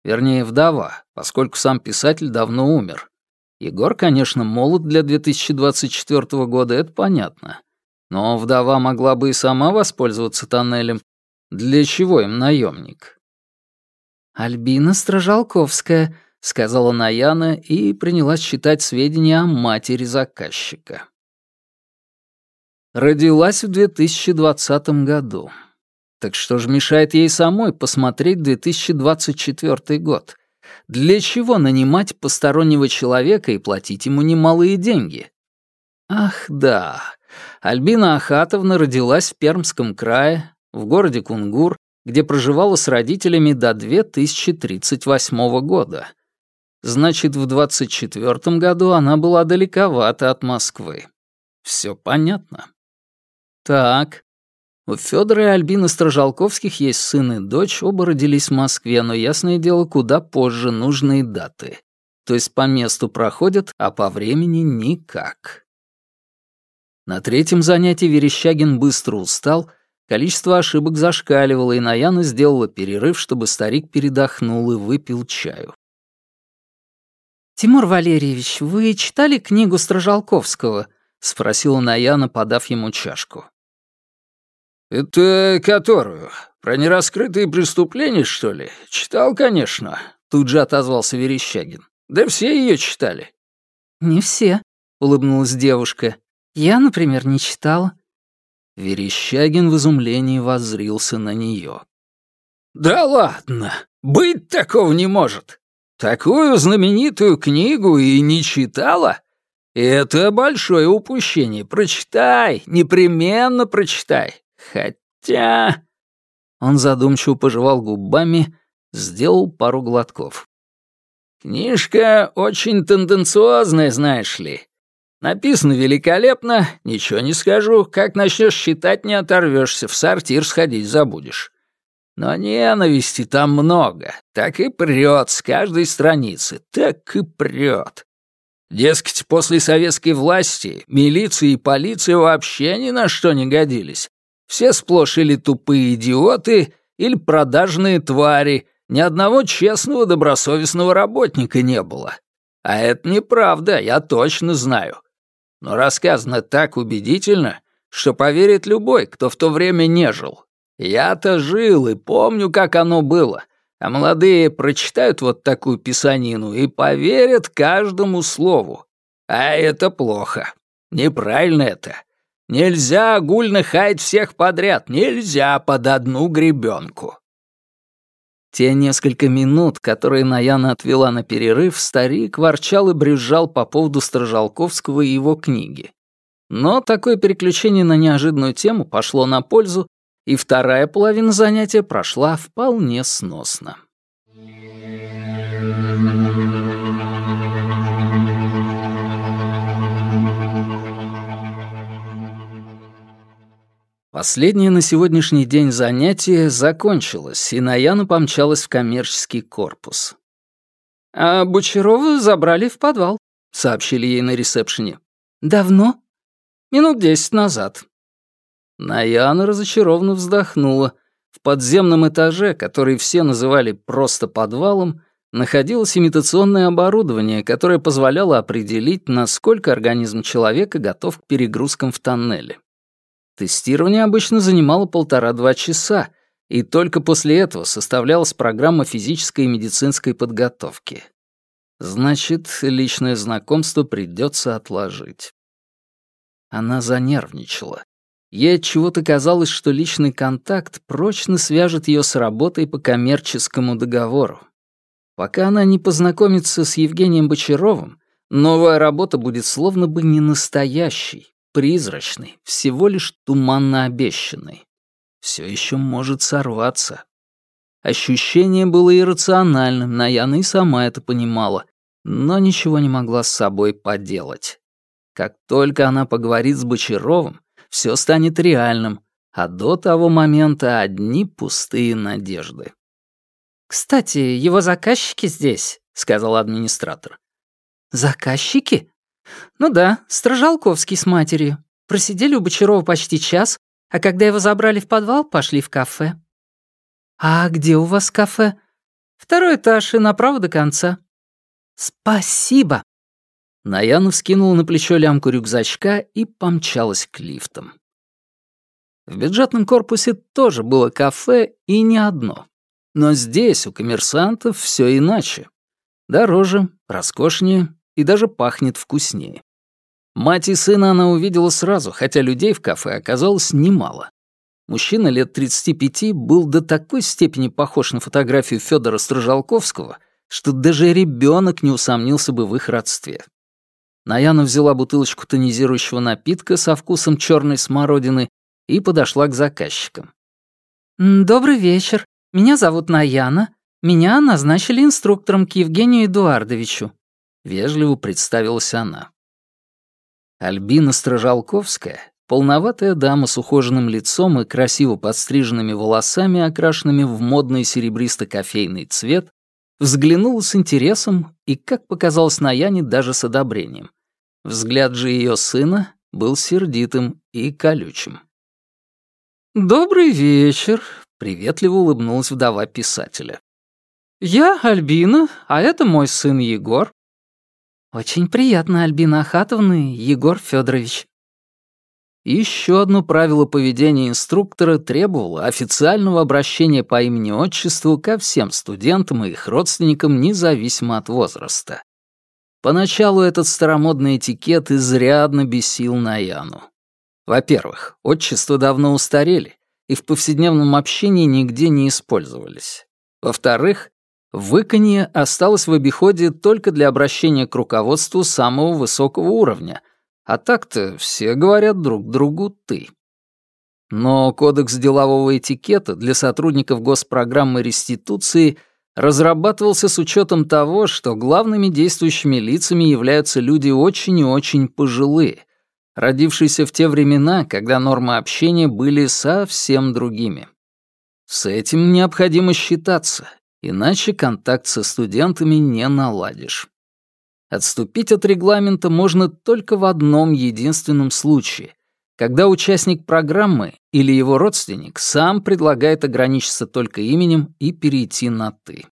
Вернее, вдова, поскольку сам писатель давно умер. Егор, конечно, молод для 2024 года, это понятно. Но вдова могла бы и сама воспользоваться тоннелем. Для чего им наемник? «Альбина Стражалковская», — сказала Наяна и принялась читать сведения о матери заказчика. Родилась в 2020 году. Так что же мешает ей самой посмотреть 2024 год? Для чего нанимать постороннего человека и платить ему немалые деньги? Ах, да. Альбина Ахатовна родилась в Пермском крае, в городе Кунгур, где проживала с родителями до 2038 года. Значит, в 24 году она была далековато от Москвы. Все понятно. Так, у Федора и Альбины Стражалковских есть сын и дочь, оба родились в Москве, но, ясное дело, куда позже нужные даты. То есть по месту проходят, а по времени никак. На третьем занятии Верещагин быстро устал, количество ошибок зашкаливало, и Наяна сделала перерыв, чтобы старик передохнул и выпил чаю. «Тимур Валерьевич, вы читали книгу Стражалковского?» — спросила Наяна, подав ему чашку. «Это которую? Про нераскрытые преступления, что ли? Читал, конечно», — тут же отозвался Верещагин. «Да все ее читали». «Не все», — улыбнулась девушка. «Я, например, не читала». Верещагин в изумлении воззрился на нее. «Да ладно! Быть такого не может! Такую знаменитую книгу и не читала? Это большое упущение. Прочитай, непременно прочитай. Хотя...» Он задумчиво пожевал губами, сделал пару глотков. «Книжка очень тенденциозная, знаешь ли. Написано великолепно, ничего не скажу. Как начнешь читать, не оторвешься, в сортир сходить забудешь. Но ненависти там много, так и прет с каждой страницы, так и прет. Дескать, после советской власти милиция и полиция вообще ни на что не годились. Все сплошь или тупые идиоты, или продажные твари, ни одного честного добросовестного работника не было. А это неправда, я точно знаю. Но рассказано так убедительно, что поверит любой, кто в то время не жил. Я-то жил и помню, как оно было. А молодые прочитают вот такую писанину и поверят каждому слову. А это плохо. Неправильно это. Нельзя огульно хаять всех подряд, нельзя под одну гребенку. Те несколько минут, которые Наяна отвела на перерыв, старик ворчал и брюзжал по поводу Стражалковского и его книги. Но такое переключение на неожиданную тему пошло на пользу, и вторая половина занятия прошла вполне сносно. Последнее на сегодняшний день занятие закончилось, и Наяна помчалась в коммерческий корпус. «А Бочарова забрали в подвал», — сообщили ей на ресепшене. «Давно?» «Минут десять назад». Наяна разочарованно вздохнула. В подземном этаже, который все называли просто подвалом, находилось имитационное оборудование, которое позволяло определить, насколько организм человека готов к перегрузкам в тоннеле. Тестирование обычно занимало полтора-два часа, и только после этого составлялась программа физической и медицинской подготовки. Значит, личное знакомство придется отложить. Она занервничала. Ей от чего-то казалось, что личный контакт прочно свяжет ее с работой по коммерческому договору. Пока она не познакомится с Евгением Бочаровым, новая работа будет словно бы не настоящей призрачный, всего лишь туманно обещанный. Все еще может сорваться. Ощущение было иррациональным, Наяна и сама это понимала, но ничего не могла с собой поделать. Как только она поговорит с Бочаровым, все станет реальным, а до того момента одни пустые надежды. «Кстати, его заказчики здесь», — сказал администратор. «Заказчики?» «Ну да, Стражалковский с матерью. Просидели у Бочарова почти час, а когда его забрали в подвал, пошли в кафе». «А где у вас кафе?» «Второй этаж и направо до конца». «Спасибо!» Наяна вскинула на плечо лямку рюкзачка и помчалась к лифтам. В бюджетном корпусе тоже было кафе и не одно. Но здесь у коммерсантов все иначе. Дороже, роскошнее и даже пахнет вкуснее. Мать и сына она увидела сразу, хотя людей в кафе оказалось немало. Мужчина лет 35 был до такой степени похож на фотографию Федора Строжалковского, что даже ребенок не усомнился бы в их родстве. Наяна взяла бутылочку тонизирующего напитка со вкусом черной смородины и подошла к заказчикам. «Добрый вечер. Меня зовут Наяна. Меня назначили инструктором к Евгению Эдуардовичу», — вежливо представилась она. Альбина Стражалковская, полноватая дама с ухоженным лицом и красиво подстриженными волосами, окрашенными в модный серебристо-кофейный цвет, взглянула с интересом и, как показалось Наяне, даже с одобрением. Взгляд же ее сына был сердитым и колючим. «Добрый вечер», — приветливо улыбнулась вдова писателя. «Я Альбина, а это мой сын Егор». «Очень приятно, Альбина Ахатовна Егор Федорович. Еще одно правило поведения инструктора требовало официального обращения по имени-отчеству ко всем студентам и их родственникам, независимо от возраста. Поначалу этот старомодный этикет изрядно бесил Наяну. Во-первых, отчества давно устарели и в повседневном общении нигде не использовались. Во-вторых, выканье осталось в обиходе только для обращения к руководству самого высокого уровня, а так-то все говорят друг другу «ты». Но кодекс делового этикета для сотрудников госпрограммы реституции разрабатывался с учетом того, что главными действующими лицами являются люди очень и очень пожилые — родившийся в те времена, когда нормы общения были совсем другими. С этим необходимо считаться, иначе контакт со студентами не наладишь. Отступить от регламента можно только в одном единственном случае, когда участник программы или его родственник сам предлагает ограничиться только именем и перейти на «ты».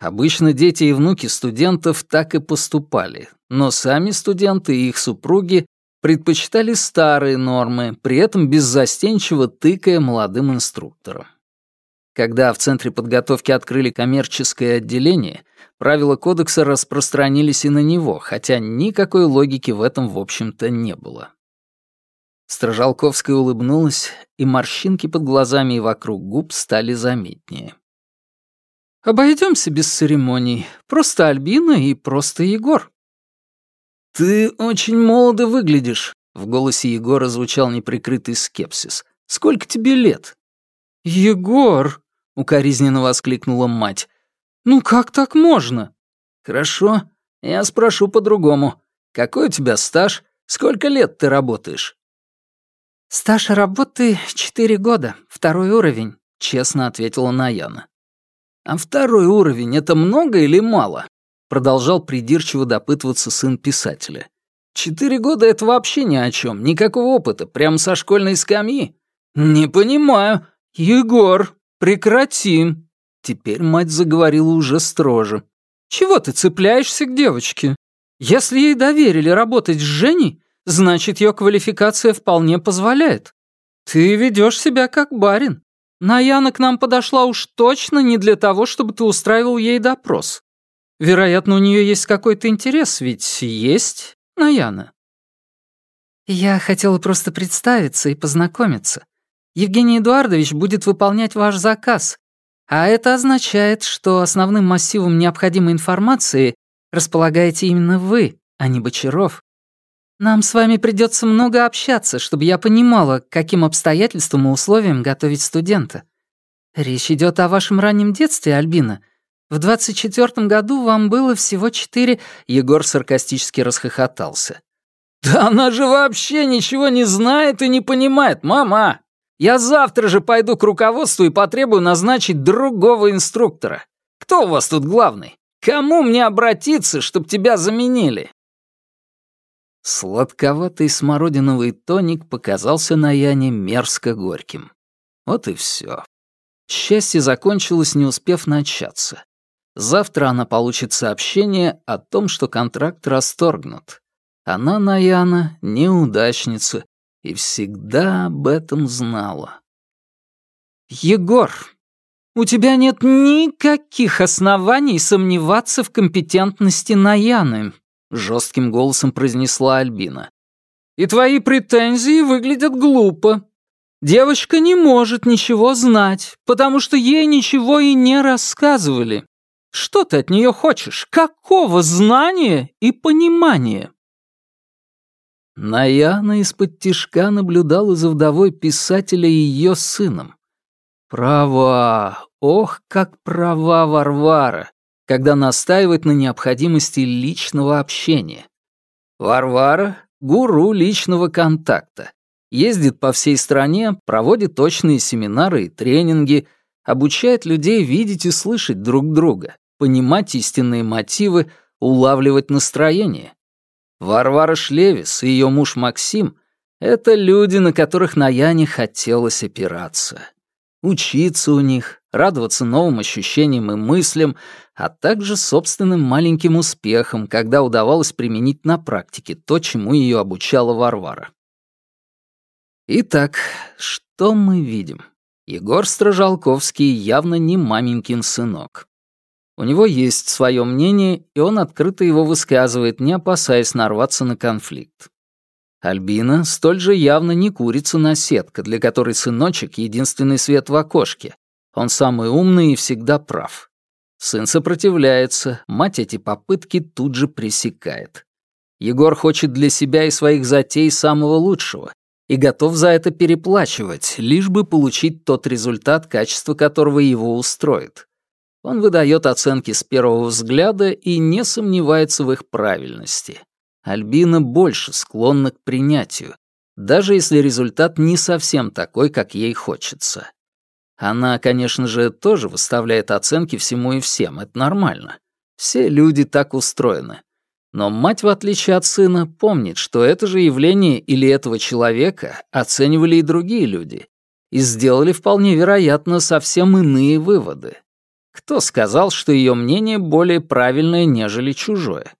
Обычно дети и внуки студентов так и поступали, но сами студенты и их супруги предпочитали старые нормы, при этом беззастенчиво тыкая молодым инструкторам. Когда в Центре подготовки открыли коммерческое отделение, правила кодекса распространились и на него, хотя никакой логики в этом, в общем-то, не было. Стражалковская улыбнулась, и морщинки под глазами и вокруг губ стали заметнее. Обойдемся без церемоний. Просто Альбина и просто Егор. «Ты очень молодо выглядишь», — в голосе Егора звучал неприкрытый скепсис. «Сколько тебе лет?» «Егор!» — укоризненно воскликнула мать. «Ну как так можно?» «Хорошо, я спрошу по-другому. Какой у тебя стаж? Сколько лет ты работаешь?» «Стаж работы — четыре года, второй уровень», — честно ответила Наяна. «А второй уровень — это много или мало?» Продолжал придирчиво допытываться сын писателя. «Четыре года — это вообще ни о чем, никакого опыта, прямо со школьной скамьи». «Не понимаю. Егор, прекрати!» Теперь мать заговорила уже строже. «Чего ты цепляешься к девочке? Если ей доверили работать с Женей, значит, ее квалификация вполне позволяет. Ты ведешь себя как барин. Наяна к нам подошла уж точно не для того, чтобы ты устраивал ей допрос. Вероятно, у нее есть какой-то интерес, ведь есть Наяна. Я хотела просто представиться и познакомиться. Евгений Эдуардович будет выполнять ваш заказ, а это означает, что основным массивом необходимой информации располагаете именно вы, а не Бочаров. Нам с вами придется много общаться, чтобы я понимала, каким обстоятельствам и условиям готовить студента. «Речь идет о вашем раннем детстве, Альбина. В двадцать четвертом году вам было всего четыре...» Егор саркастически расхохотался. «Да она же вообще ничего не знает и не понимает, мама! Я завтра же пойду к руководству и потребую назначить другого инструктора. Кто у вас тут главный? Кому мне обратиться, чтобы тебя заменили?» Сладковатый смородиновый тоник показался на Яне мерзко горьким. Вот и все. Счастье закончилось, не успев начаться. Завтра она получит сообщение о том, что контракт расторгнут. Она, Наяна, неудачница и всегда об этом знала. «Егор, у тебя нет никаких оснований сомневаться в компетентности Наяны», жестким голосом произнесла Альбина. «И твои претензии выглядят глупо. Девочка не может ничего знать, потому что ей ничего и не рассказывали. Что ты от нее хочешь? Какого знания и понимания?» Наяна из-под тишка наблюдала за вдовой писателя и ее сыном. Права, ох, как права Варвара, когда настаивает на необходимости личного общения. Варвара — гуру личного контакта. Ездит по всей стране, проводит точные семинары и тренинги, обучает людей видеть и слышать друг друга, понимать истинные мотивы, улавливать настроение. Варвара Шлевис и ее муж Максим — это люди, на которых Наяне хотелось опираться. Учиться у них, радоваться новым ощущениям и мыслям, а также собственным маленьким успехам, когда удавалось применить на практике то, чему ее обучала Варвара. Итак, что мы видим? Егор Стражалковский явно не маменькин сынок. У него есть свое мнение, и он открыто его высказывает, не опасаясь нарваться на конфликт. Альбина столь же явно не курица-наседка, для которой сыночек — единственный свет в окошке. Он самый умный и всегда прав. Сын сопротивляется, мать эти попытки тут же пресекает. Егор хочет для себя и своих затей самого лучшего и готов за это переплачивать, лишь бы получить тот результат, качество которого его устроит. Он выдает оценки с первого взгляда и не сомневается в их правильности. Альбина больше склонна к принятию, даже если результат не совсем такой, как ей хочется. Она, конечно же, тоже выставляет оценки всему и всем, это нормально. Все люди так устроены. Но мать, в отличие от сына, помнит, что это же явление или этого человека оценивали и другие люди, и сделали вполне вероятно совсем иные выводы. Кто сказал, что ее мнение более правильное, нежели чужое?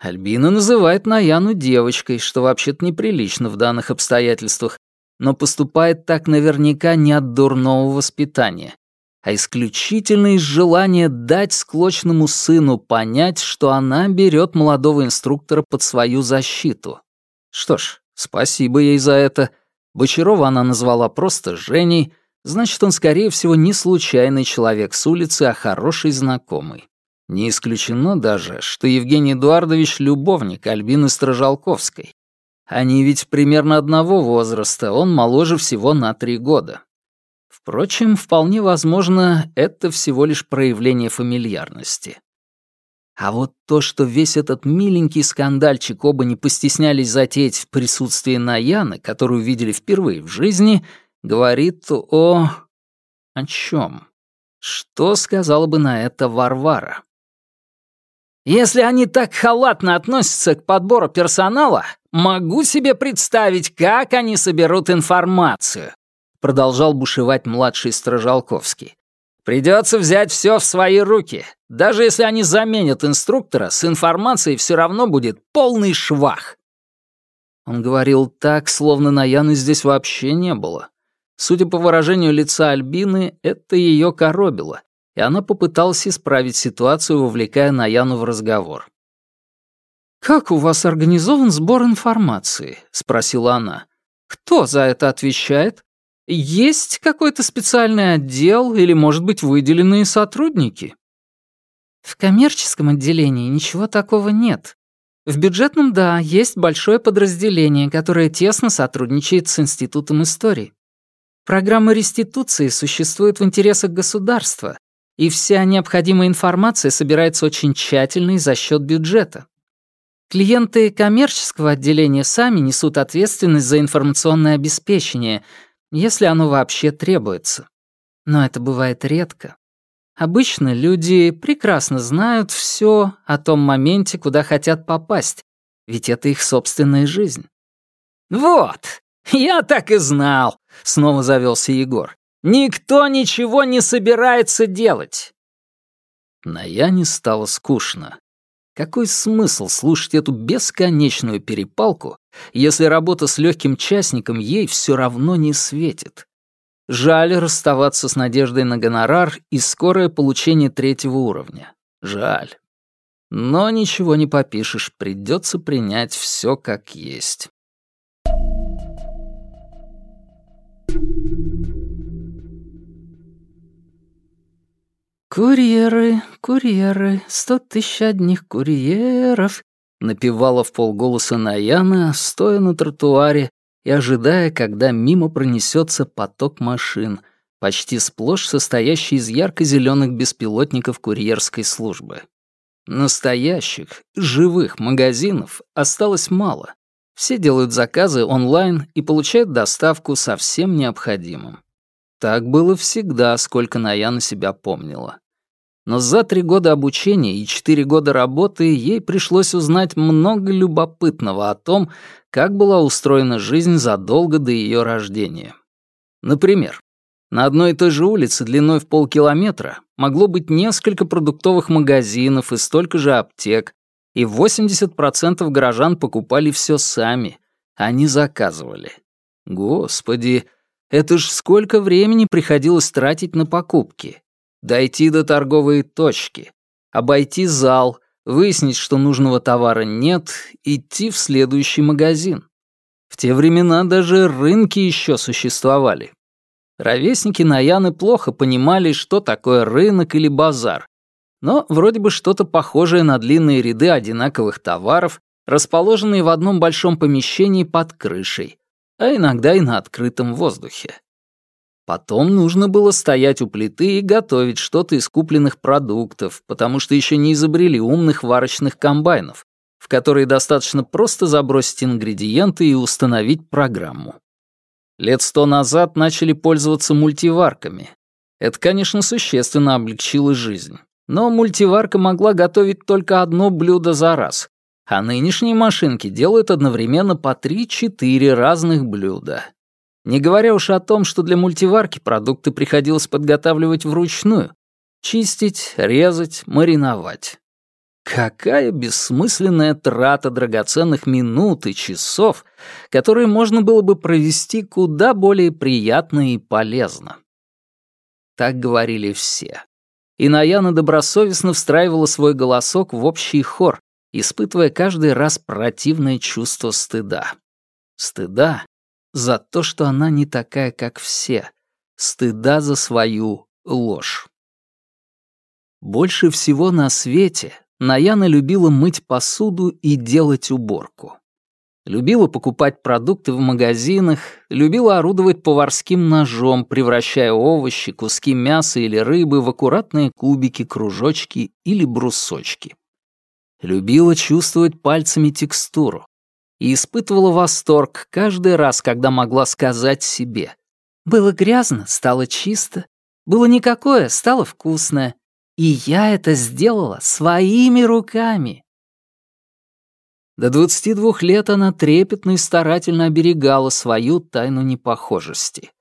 Альбина называет Наяну девочкой, что вообще-то неприлично в данных обстоятельствах, но поступает так наверняка не от дурного воспитания, а исключительно из желания дать склочному сыну понять, что она берет молодого инструктора под свою защиту. Что ж, спасибо ей за это. Бочарова она назвала просто Женей, значит, он, скорее всего, не случайный человек с улицы, а хороший знакомый. Не исключено даже, что Евгений Эдуардович — любовник Альбины Стражалковской. Они ведь примерно одного возраста, он моложе всего на три года. Впрочем, вполне возможно, это всего лишь проявление фамильярности. А вот то, что весь этот миленький скандальчик оба не постеснялись затеять в присутствии Наяны, которую видели впервые в жизни — говорит о... о чем? Что сказала бы на это Варвара? Если они так халатно относятся к подбору персонала, могу себе представить, как они соберут информацию, продолжал бушевать младший Стражалковский. Придется взять все в свои руки. Даже если они заменят инструктора, с информацией все равно будет полный швах. Он говорил так, словно Наяны здесь вообще не было. Судя по выражению лица Альбины, это ее коробило, и она попыталась исправить ситуацию, вовлекая Наяну в разговор. «Как у вас организован сбор информации?» — спросила она. «Кто за это отвечает? Есть какой-то специальный отдел или, может быть, выделенные сотрудники?» «В коммерческом отделении ничего такого нет. В бюджетном, да, есть большое подразделение, которое тесно сотрудничает с Институтом истории. Программа реституции существует в интересах государства, и вся необходимая информация собирается очень тщательно и за счет бюджета. Клиенты коммерческого отделения сами несут ответственность за информационное обеспечение, если оно вообще требуется. Но это бывает редко. Обычно люди прекрасно знают все о том моменте, куда хотят попасть, ведь это их собственная жизнь. «Вот, я так и знал», — снова завелся Егор. «Никто ничего не собирается делать». На Яне стало скучно. Какой смысл слушать эту бесконечную перепалку, если работа с легким частником ей все равно не светит? Жаль расставаться с надеждой на гонорар и скорое получение третьего уровня. Жаль. Но ничего не попишешь, придется принять все как есть. «Курьеры, курьеры, сто тысяч одних курьеров», напевала в полголоса Наяна, стоя на тротуаре и ожидая, когда мимо пронесется поток машин, почти сплошь состоящий из ярко-зеленых беспилотников курьерской службы. Настоящих, живых магазинов осталось мало. Все делают заказы онлайн и получают доставку со всем необходимым. Так было всегда, сколько Наяна себя помнила. Но за три года обучения и четыре года работы ей пришлось узнать много любопытного о том, как была устроена жизнь задолго до ее рождения. Например, на одной и той же улице длиной в полкилометра могло быть несколько продуктовых магазинов и столько же аптек, и 80% горожан покупали все сами, а не заказывали. Господи, это ж сколько времени приходилось тратить на покупки. Дойти до торговой точки, обойти зал, выяснить, что нужного товара нет, идти в следующий магазин. В те времена даже рынки еще существовали. Ровесники Наяны плохо понимали, что такое рынок или базар, но вроде бы что-то похожее на длинные ряды одинаковых товаров, расположенные в одном большом помещении под крышей, а иногда и на открытом воздухе. Потом нужно было стоять у плиты и готовить что-то из купленных продуктов, потому что еще не изобрели умных варочных комбайнов, в которые достаточно просто забросить ингредиенты и установить программу. Лет сто назад начали пользоваться мультиварками. Это, конечно, существенно облегчило жизнь. Но мультиварка могла готовить только одно блюдо за раз, а нынешние машинки делают одновременно по 3-4 разных блюда. Не говоря уж о том, что для мультиварки продукты приходилось подготавливать вручную. Чистить, резать, мариновать. Какая бессмысленная трата драгоценных минут и часов, которые можно было бы провести куда более приятно и полезно. Так говорили все. И Наяна добросовестно встраивала свой голосок в общий хор, испытывая каждый раз противное чувство стыда. Стыда за то, что она не такая, как все. Стыда за свою ложь. Больше всего на свете Наяна любила мыть посуду и делать уборку. Любила покупать продукты в магазинах, любила орудовать поварским ножом, превращая овощи, куски мяса или рыбы в аккуратные кубики, кружочки или брусочки. Любила чувствовать пальцами текстуру и испытывала восторг каждый раз, когда могла сказать себе «Было грязно, стало чисто, было никакое, стало вкусное, и я это сделала своими руками». До 22 лет она трепетно и старательно оберегала свою тайну непохожести.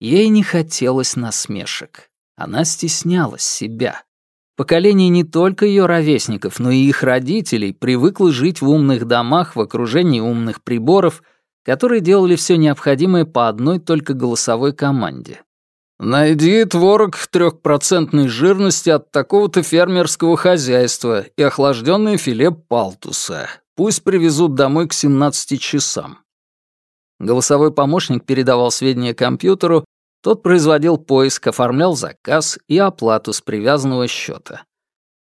Ей не хотелось насмешек. Она стеснялась себя. Поколение не только ее ровесников, но и их родителей привыкло жить в умных домах в окружении умных приборов, которые делали все необходимое по одной только голосовой команде. «Найди творог трехпроцентной жирности от такого-то фермерского хозяйства и охлажденное филе палтуса. Пусть привезут домой к 17 часам». Голосовой помощник передавал сведения компьютеру, тот производил поиск, оформлял заказ и оплату с привязанного счета.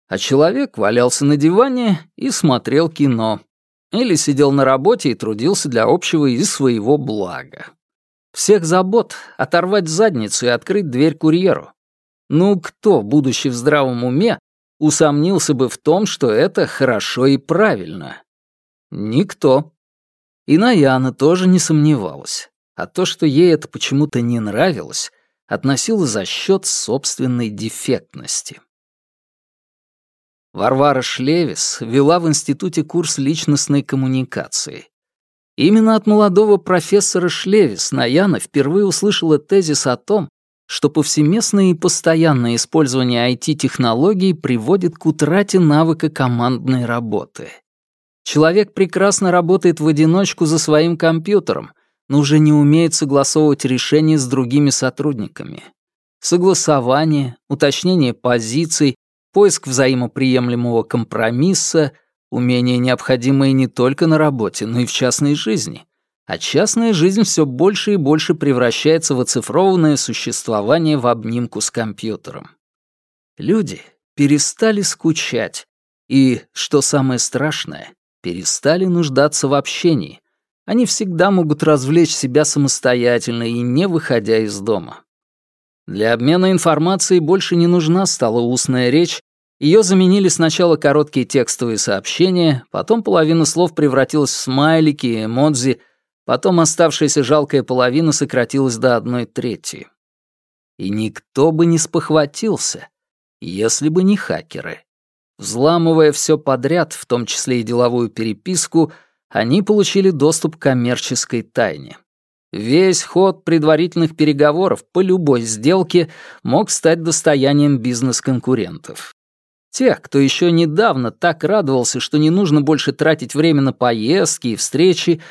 А человек валялся на диване и смотрел кино. Или сидел на работе и трудился для общего и своего блага. Всех забот — оторвать задницу и открыть дверь курьеру. Ну, кто, будучи в здравом уме, усомнился бы в том, что это хорошо и правильно? Никто. И Наяна тоже не сомневалась. А то, что ей это почему-то не нравилось, относила за счет собственной дефектности. Варвара Шлевис вела в институте курс личностной коммуникации. Именно от молодого профессора Шлевис Наяна впервые услышала тезис о том, что повсеместное и постоянное использование IT-технологий приводит к утрате навыка командной работы. Человек прекрасно работает в одиночку за своим компьютером, но уже не умеет согласовывать решения с другими сотрудниками. Согласование, уточнение позиций, поиск взаимоприемлемого компромисса — умения, необходимые не только на работе, но и в частной жизни. А частная жизнь все больше и больше превращается в оцифрованное существование в обнимку с компьютером. Люди перестали скучать и, что самое страшное, перестали нуждаться в общении. Они всегда могут развлечь себя самостоятельно и не выходя из дома. Для обмена информацией больше не нужна стала устная речь, ее заменили сначала короткие текстовые сообщения, потом половина слов превратилась в смайлики и эмодзи, потом оставшаяся жалкая половина сократилась до одной трети. И никто бы не спохватился, если бы не хакеры. Взламывая все подряд, в том числе и деловую переписку, они получили доступ к коммерческой тайне. Весь ход предварительных переговоров по любой сделке мог стать достоянием бизнес-конкурентов. Тех, кто еще недавно так радовался, что не нужно больше тратить время на поездки и встречи,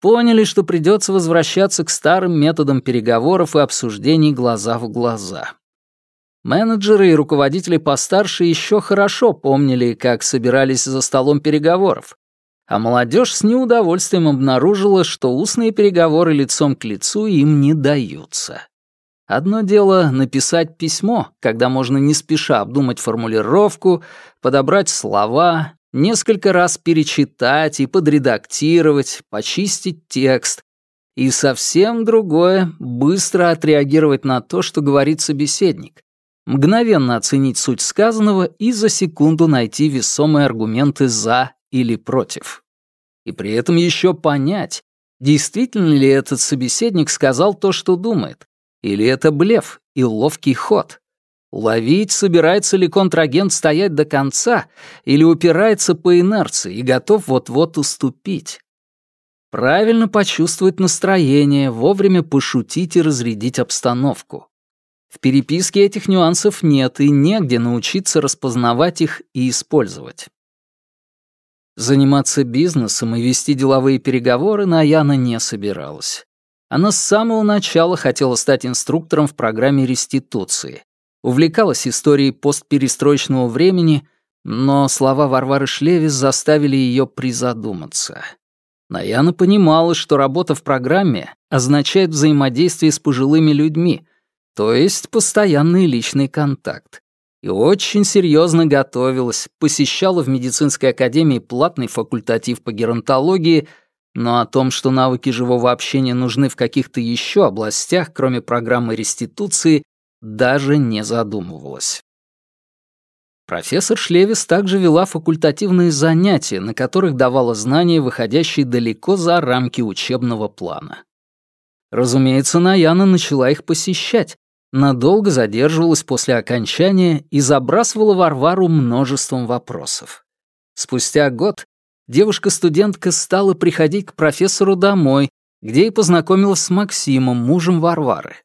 поняли, что придется возвращаться к старым методам переговоров и обсуждений глаза в глаза. Менеджеры и руководители постарше еще хорошо помнили, как собирались за столом переговоров, а молодежь с неудовольствием обнаружила, что устные переговоры лицом к лицу им не даются. Одно дело написать письмо, когда можно не спеша обдумать формулировку, подобрать слова, несколько раз перечитать и подредактировать, почистить текст. И совсем другое — быстро отреагировать на то, что говорит собеседник, мгновенно оценить суть сказанного и за секунду найти весомые аргументы «за» или «против». И при этом еще понять, действительно ли этот собеседник сказал то, что думает, или это блеф и ловкий ход. Уловить, собирается ли контрагент стоять до конца или упирается по инерции и готов вот-вот уступить. Правильно почувствовать настроение, вовремя пошутить и разрядить обстановку. В переписке этих нюансов нет и негде научиться распознавать их и использовать. Заниматься бизнесом и вести деловые переговоры Наяна не собиралась. Она с самого начала хотела стать инструктором в программе реституции. Увлекалась историей постперестроечного времени, но слова Варвары Шлевис заставили ее призадуматься. Наяна понимала, что работа в программе означает взаимодействие с пожилыми людьми, то есть постоянный личный контакт. И очень серьезно готовилась, посещала в медицинской академии платный факультатив по геронтологии, но о том, что навыки живого общения нужны в каких-то еще областях, кроме программы реституции, даже не задумывалась. Профессор Шлевис также вела факультативные занятия, на которых давала знания, выходящие далеко за рамки учебного плана. Разумеется, Наяна начала их посещать, надолго задерживалась после окончания и забрасывала Варвару множеством вопросов. Спустя год девушка-студентка стала приходить к профессору домой, где и познакомилась с Максимом, мужем Варвары.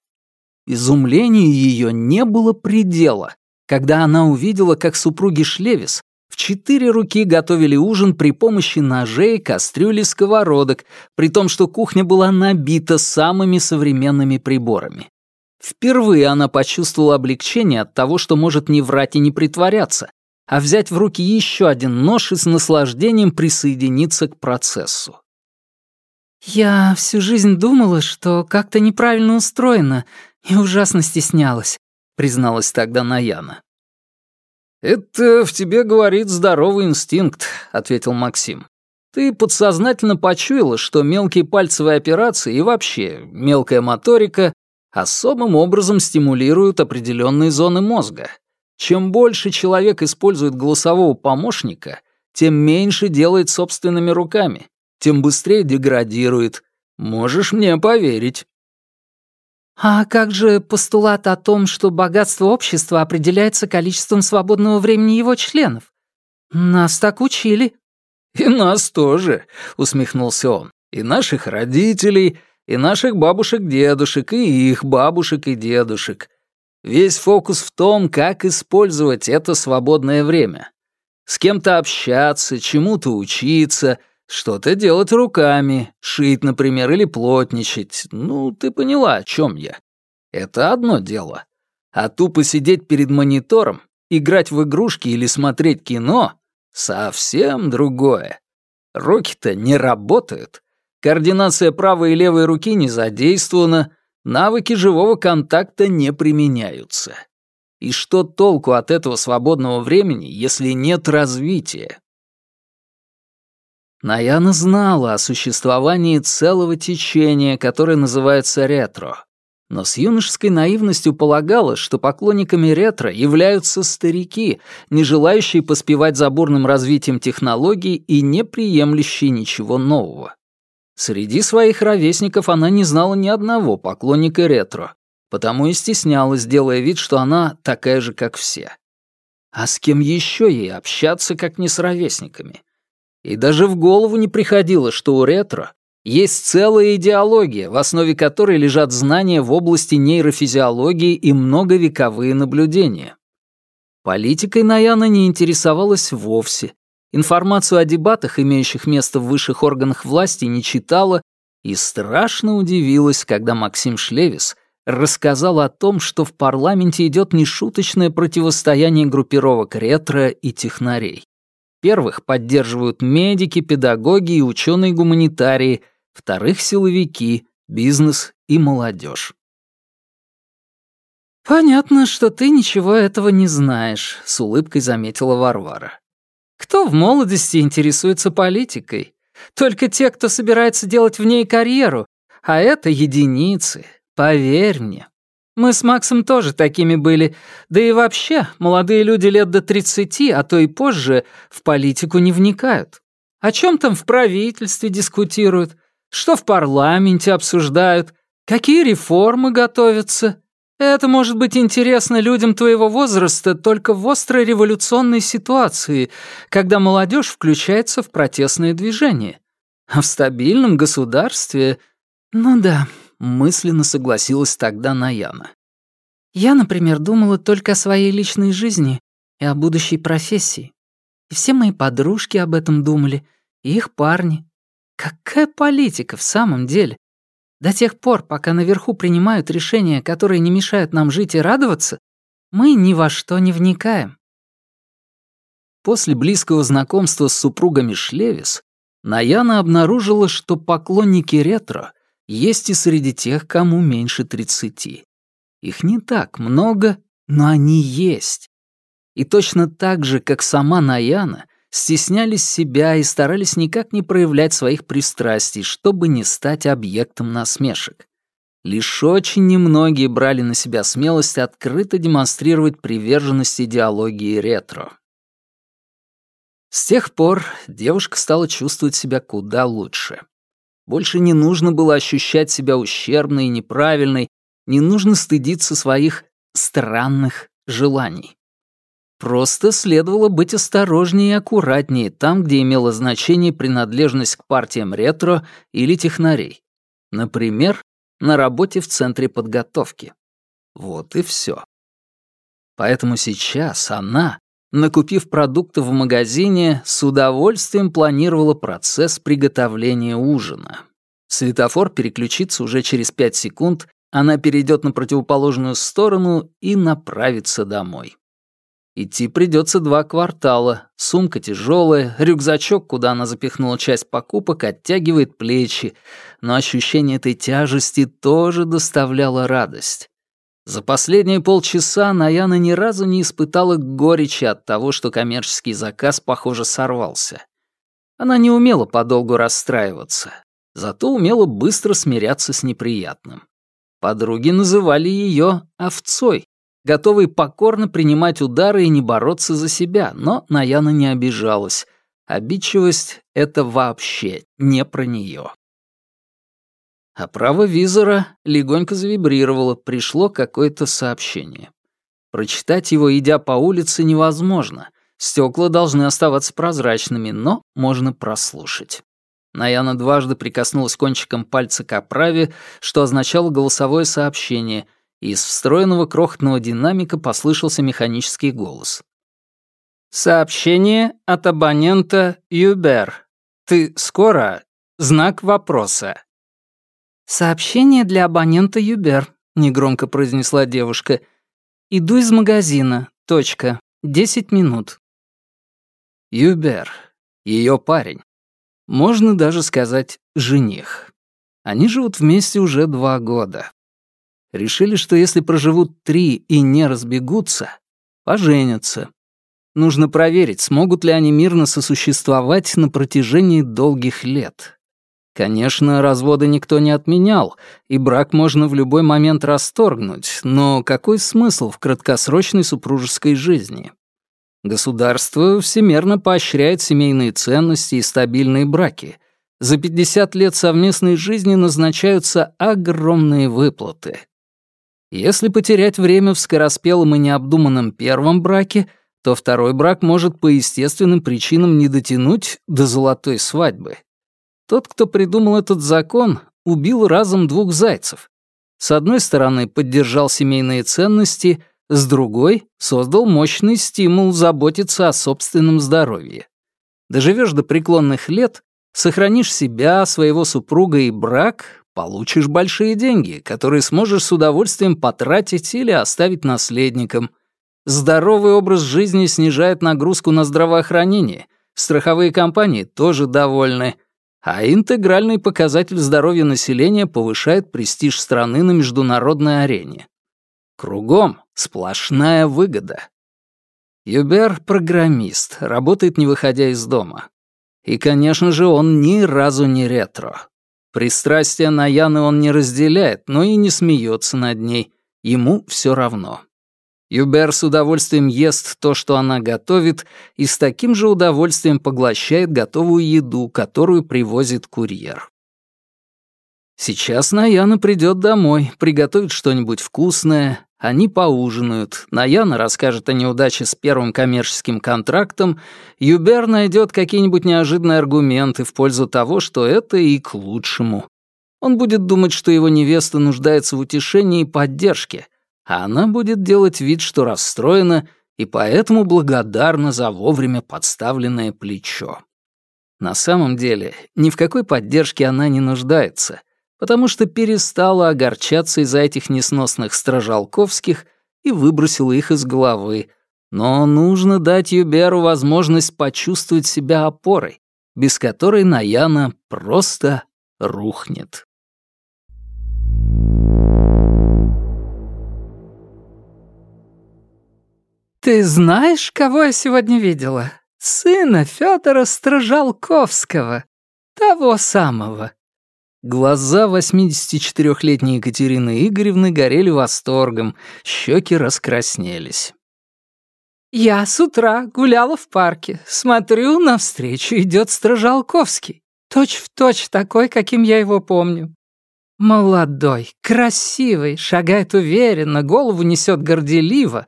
Изумлению ее не было предела, когда она увидела, как супруги Шлевис в четыре руки готовили ужин при помощи ножей, кастрюли, сковородок, при том, что кухня была набита самыми современными приборами. Впервые она почувствовала облегчение от того, что может не врать и не притворяться, а взять в руки еще один нож и с наслаждением присоединиться к процессу. «Я всю жизнь думала, что как-то неправильно устроена и ужасно стеснялась», — призналась тогда Наяна. «Это в тебе говорит здоровый инстинкт», — ответил Максим. Ты подсознательно почуяла, что мелкие пальцевые операции и вообще мелкая моторика особым образом стимулируют определенные зоны мозга. Чем больше человек использует голосового помощника, тем меньше делает собственными руками, тем быстрее деградирует. Можешь мне поверить. А как же постулат о том, что богатство общества определяется количеством свободного времени его членов? Нас так учили. И нас тоже, усмехнулся он. И наших родителей, и наших бабушек-дедушек, и их бабушек и дедушек. Весь фокус в том, как использовать это свободное время. С кем-то общаться, чему-то учиться, что-то делать руками, шить, например, или плотничать. Ну, ты поняла, о чем я. Это одно дело. А тупо сидеть перед монитором, играть в игрушки или смотреть кино — совсем другое. Руки-то не работают. Координация правой и левой руки не задействована, навыки живого контакта не применяются. И что толку от этого свободного времени, если нет развития? Наяна знала о существовании целого течения, которое называется ретро. Но с юношеской наивностью полагала, что поклонниками ретро являются старики, не желающие поспевать за бурным развитием технологий и не приемлющие ничего нового. Среди своих ровесников она не знала ни одного поклонника ретро, потому и стеснялась, делая вид, что она такая же, как все. А с кем еще ей общаться, как не с ровесниками? И даже в голову не приходило, что у ретро есть целая идеология, в основе которой лежат знания в области нейрофизиологии и многовековые наблюдения. Политикой Наяна не интересовалась вовсе, информацию о дебатах, имеющих место в высших органах власти, не читала и страшно удивилась, когда Максим Шлевис рассказал о том, что в парламенте идет нешуточное противостояние группировок ретро и технарей. Первых поддерживают медики, педагоги и ученые-гуманитарии, вторых — силовики, бизнес и молодежь. «Понятно, что ты ничего этого не знаешь», — с улыбкой заметила Варвара. Кто в молодости интересуется политикой? Только те, кто собирается делать в ней карьеру, а это единицы, поверь мне. Мы с Максом тоже такими были, да и вообще, молодые люди лет до 30, а то и позже, в политику не вникают. О чем там в правительстве дискутируют, что в парламенте обсуждают, какие реформы готовятся. Это может быть интересно людям твоего возраста только в острой революционной ситуации, когда молодежь включается в протестные движения. А в стабильном государстве... Ну да, мысленно согласилась тогда Наяна. Я, например, думала только о своей личной жизни и о будущей профессии. И все мои подружки об этом думали, и их парни. Какая политика в самом деле? До тех пор, пока наверху принимают решения, которые не мешают нам жить и радоваться, мы ни во что не вникаем. После близкого знакомства с супругами Шлевис Наяна обнаружила, что поклонники ретро есть и среди тех, кому меньше 30. Их не так много, но они есть. И точно так же, как сама Наяна, стеснялись себя и старались никак не проявлять своих пристрастий, чтобы не стать объектом насмешек. Лишь очень немногие брали на себя смелость открыто демонстрировать приверженность идеологии ретро. С тех пор девушка стала чувствовать себя куда лучше. Больше не нужно было ощущать себя ущербной и неправильной, не нужно стыдиться своих странных желаний. Просто следовало быть осторожнее и аккуратнее там, где имело значение принадлежность к партиям ретро или технарей. Например, на работе в центре подготовки. Вот и все. Поэтому сейчас она, накупив продукты в магазине, с удовольствием планировала процесс приготовления ужина. Светофор переключится уже через пять секунд, она перейдет на противоположную сторону и направится домой. Идти придется два квартала. Сумка тяжелая, рюкзачок, куда она запихнула часть покупок, оттягивает плечи, но ощущение этой тяжести тоже доставляло радость. За последние полчаса Наяна ни разу не испытала горечи от того, что коммерческий заказ, похоже, сорвался. Она не умела подолгу расстраиваться, зато умела быстро смиряться с неприятным. Подруги называли ее овцой, готовой покорно принимать удары и не бороться за себя, но Наяна не обижалась. Обидчивость — это вообще не про нее. А право визора легонько завибрировало, пришло какое-то сообщение. Прочитать его, идя по улице, невозможно. Стекла должны оставаться прозрачными, но можно прослушать. Наяна дважды прикоснулась кончиком пальца к оправе, что означало голосовое сообщение, из встроенного крохотного динамика послышался механический голос. «Сообщение от абонента Юбер. Ты скоро? Знак вопроса». «Сообщение для абонента Юбер», — негромко произнесла девушка. «Иду из магазина. Точка. Десять минут». Юбер. Ее парень. Можно даже сказать «жених». Они живут вместе уже два года. Решили, что если проживут три и не разбегутся, поженятся. Нужно проверить, смогут ли они мирно сосуществовать на протяжении долгих лет. Конечно, развода никто не отменял, и брак можно в любой момент расторгнуть, но какой смысл в краткосрочной супружеской жизни? Государство всемерно поощряет семейные ценности и стабильные браки. За 50 лет совместной жизни назначаются огромные выплаты. Если потерять время в скороспелом и необдуманном первом браке, то второй брак может по естественным причинам не дотянуть до золотой свадьбы. Тот, кто придумал этот закон, убил разом двух зайцев. С одной стороны, поддержал семейные ценности, с другой — создал мощный стимул заботиться о собственном здоровье. Доживешь до преклонных лет, сохранишь себя, своего супруга и брак, получишь большие деньги, которые сможешь с удовольствием потратить или оставить наследникам. Здоровый образ жизни снижает нагрузку на здравоохранение, страховые компании тоже довольны — а интегральный показатель здоровья населения повышает престиж страны на международной арене. Кругом сплошная выгода. Юбер — программист, работает не выходя из дома. И, конечно же, он ни разу не ретро. Пристрастия Наяны он не разделяет, но и не смеется над ней. Ему все равно. Юбер с удовольствием ест то, что она готовит, и с таким же удовольствием поглощает готовую еду, которую привозит курьер. Сейчас Наяна придет домой, приготовит что-нибудь вкусное, они поужинают, Наяна расскажет о неудаче с первым коммерческим контрактом, Юбер найдет какие-нибудь неожиданные аргументы в пользу того, что это и к лучшему. Он будет думать, что его невеста нуждается в утешении и поддержке — а она будет делать вид, что расстроена и поэтому благодарна за вовремя подставленное плечо. На самом деле, ни в какой поддержке она не нуждается, потому что перестала огорчаться из-за этих несносных стражалковских и выбросила их из головы. Но нужно дать Юберу возможность почувствовать себя опорой, без которой Наяна просто рухнет. «Ты знаешь, кого я сегодня видела? Сына Федора Стражалковского. Того самого». Глаза 84-летней Екатерины Игоревны горели восторгом, щеки раскраснелись. «Я с утра гуляла в парке. Смотрю, навстречу идет Стражалковский. Точь в точь такой, каким я его помню. Молодой, красивый, шагает уверенно, голову несет горделиво,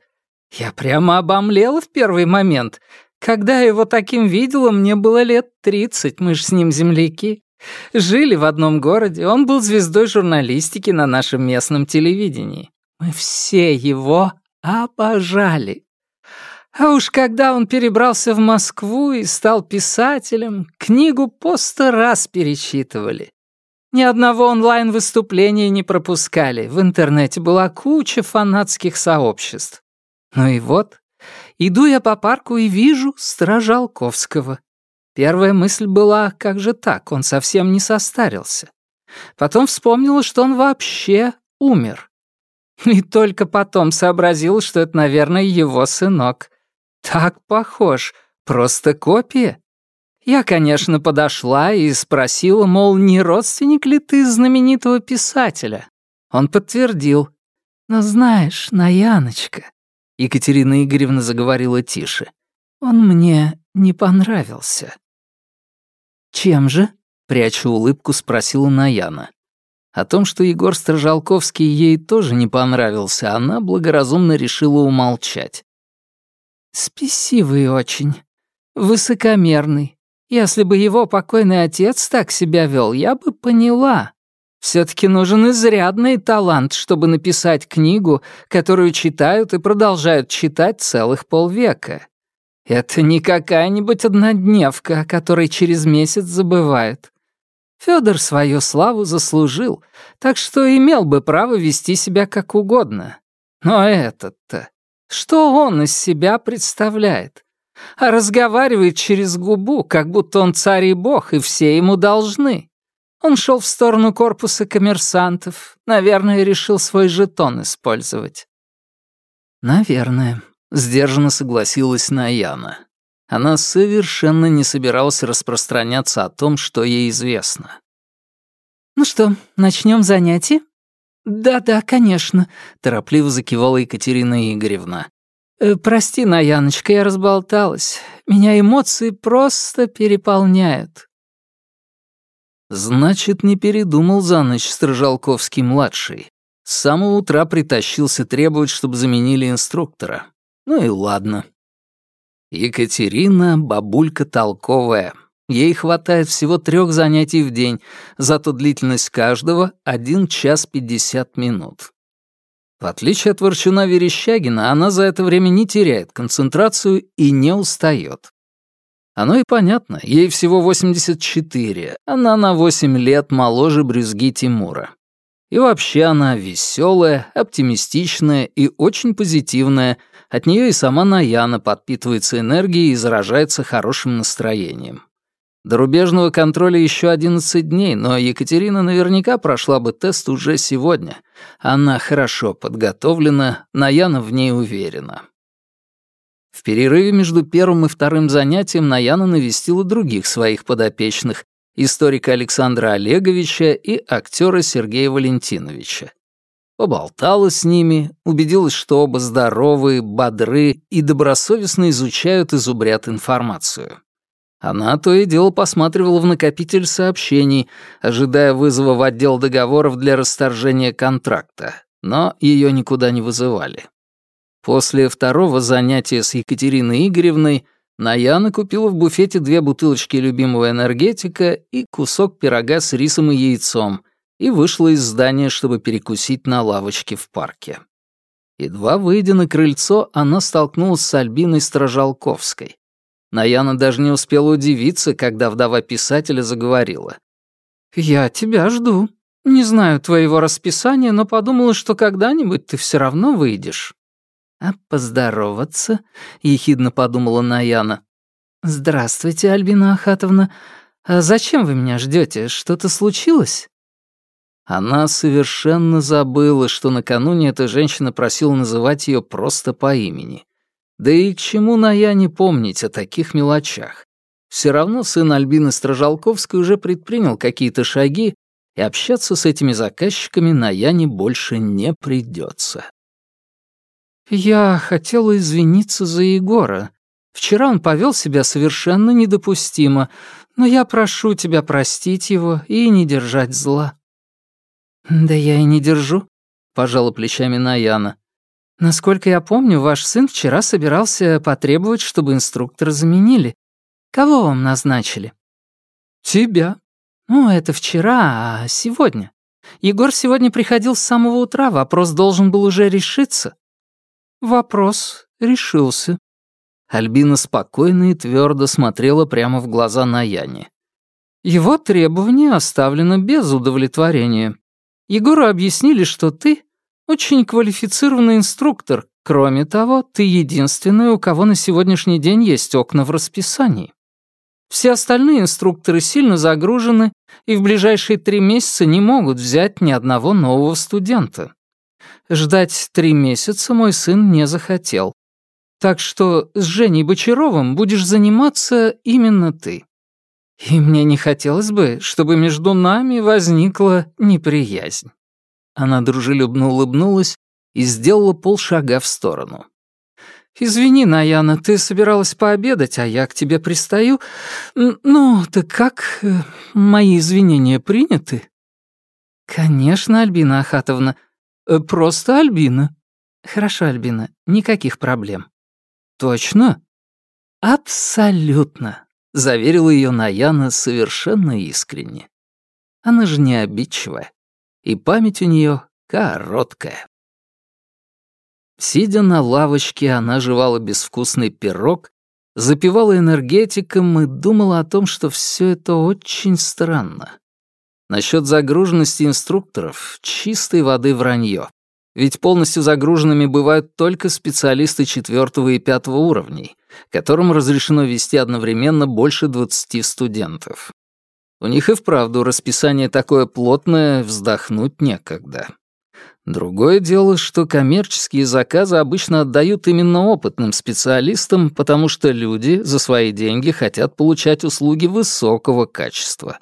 я прямо обомлела в первый момент. Когда я его таким видела, мне было лет тридцать, мы ж с ним земляки. Жили в одном городе, он был звездой журналистики на нашем местном телевидении. Мы все его обожали. А уж когда он перебрался в Москву и стал писателем, книгу по сто раз перечитывали. Ни одного онлайн-выступления не пропускали. В интернете была куча фанатских сообществ. Ну и вот, иду я по парку и вижу Стражалковского. Первая мысль была, как же так, он совсем не состарился. Потом вспомнила, что он вообще умер. И только потом сообразил, что это, наверное, его сынок. Так похож, просто копия. Я, конечно, подошла и спросила, мол, не родственник ли ты знаменитого писателя. Он подтвердил. «Но знаешь, Наяночка...» Екатерина Игоревна заговорила тише. «Он мне не понравился». «Чем же?» — пряча улыбку, спросила Наяна. О том, что Егор Стражалковский ей тоже не понравился, она благоразумно решила умолчать. «Спесивый очень, высокомерный. Если бы его покойный отец так себя вел, я бы поняла. все таки нужен изрядный талант, чтобы написать книгу, которую читают и продолжают читать целых полвека. Это не какая-нибудь однодневка, о которой через месяц забывают. Фёдор свою славу заслужил, так что имел бы право вести себя как угодно. Но этот-то, что он из себя представляет? А разговаривает через губу, как будто он царь и бог, и все ему должны. Он шел в сторону корпуса коммерсантов, наверное, решил свой жетон использовать. «Наверное», — сдержанно согласилась Наяна. Она совершенно не собиралась распространяться о том, что ей известно. «Ну что, начнем занятие?» «Да-да, конечно», — торопливо закивала Екатерина Игоревна. «Э, «Прости, Наяночка, я разболталась. Меня эмоции просто переполняют». Значит, не передумал за ночь Строжалковский-младший. С самого утра притащился требовать, чтобы заменили инструктора. Ну и ладно. Екатерина — бабулька толковая. Ей хватает всего трех занятий в день, зато длительность каждого — один час пятьдесят минут. В отличие от Ворчуна Верещагина, она за это время не теряет концентрацию и не устает. Оно и понятно, ей всего 84, она на 8 лет моложе брюзги Тимура. И вообще она веселая, оптимистичная и очень позитивная. От нее и сама Наяна подпитывается энергией и заражается хорошим настроением. До рубежного контроля еще 11 дней, но Екатерина наверняка прошла бы тест уже сегодня. Она хорошо подготовлена, Наяна в ней уверена. В перерыве между первым и вторым занятием Наяна навестила других своих подопечных, историка Александра Олеговича и актера Сергея Валентиновича. Поболтала с ними, убедилась, что оба здоровы, бодры и добросовестно изучают и зубрят информацию. Она то и дело посматривала в накопитель сообщений, ожидая вызова в отдел договоров для расторжения контракта, но ее никуда не вызывали. После второго занятия с Екатериной Игоревной Наяна купила в буфете две бутылочки любимого энергетика и кусок пирога с рисом и яйцом и вышла из здания, чтобы перекусить на лавочке в парке. Едва выйдя на крыльцо, она столкнулась с Альбиной Стражалковской. Наяна даже не успела удивиться, когда вдова писателя заговорила. «Я тебя жду. Не знаю твоего расписания, но подумала, что когда-нибудь ты все равно выйдешь». «А поздороваться?» — ехидно подумала Наяна. «Здравствуйте, Альбина Ахатовна. А зачем вы меня ждете? Что-то случилось?» Она совершенно забыла, что накануне эта женщина просила называть ее просто по имени. Да и к чему Наяне помнить о таких мелочах? Все равно сын Альбины Стражалковской уже предпринял какие-то шаги, и общаться с этими заказчиками Наяне больше не придется. «Я хотела извиниться за Егора. Вчера он повел себя совершенно недопустимо, но я прошу тебя простить его и не держать зла». «Да я и не держу», — пожала плечами Наяна. «Насколько я помню, ваш сын вчера собирался потребовать, чтобы инструктора заменили. Кого вам назначили?» «Тебя». «Ну, это вчера, а сегодня. Егор сегодня приходил с самого утра, вопрос должен был уже решиться». Вопрос решился. Альбина спокойно и твердо смотрела прямо в глаза Наяне. Его требование оставлено без удовлетворения. Егору объяснили, что ты очень квалифицированный инструктор. Кроме того, ты единственный, у кого на сегодняшний день есть окна в расписании. Все остальные инструкторы сильно загружены и в ближайшие три месяца не могут взять ни одного нового студента. Ждать три месяца мой сын не захотел. Так что с Женей Бочаровым будешь заниматься именно ты. И мне не хотелось бы, чтобы между нами возникла неприязнь. Она дружелюбно улыбнулась и сделала полшага в сторону. «Извини, Наяна, ты собиралась пообедать, а я к тебе пристаю. Ну, так как? Э, мои извинения приняты?» «Конечно, Альбина Ахатовна. Э, просто Альбина». «Хорошо, Альбина, никаких проблем». «Точно?» «Абсолютно», — заверила ее Наяна совершенно искренне. Она же не обидчивая, и память у нее короткая. Сидя на лавочке, она жевала безвкусный пирог, запивала энергетиком и думала о том, что все это очень странно. Насчет загруженности инструкторов — чистой воды вранье. Ведь полностью загруженными бывают только специалисты четвертого и пятого уровней, которым разрешено вести одновременно больше 20 студентов. У них и вправду расписание такое плотное, вздохнуть некогда. Другое дело, что коммерческие заказы обычно отдают именно опытным специалистам, потому что люди за свои деньги хотят получать услуги высокого качества.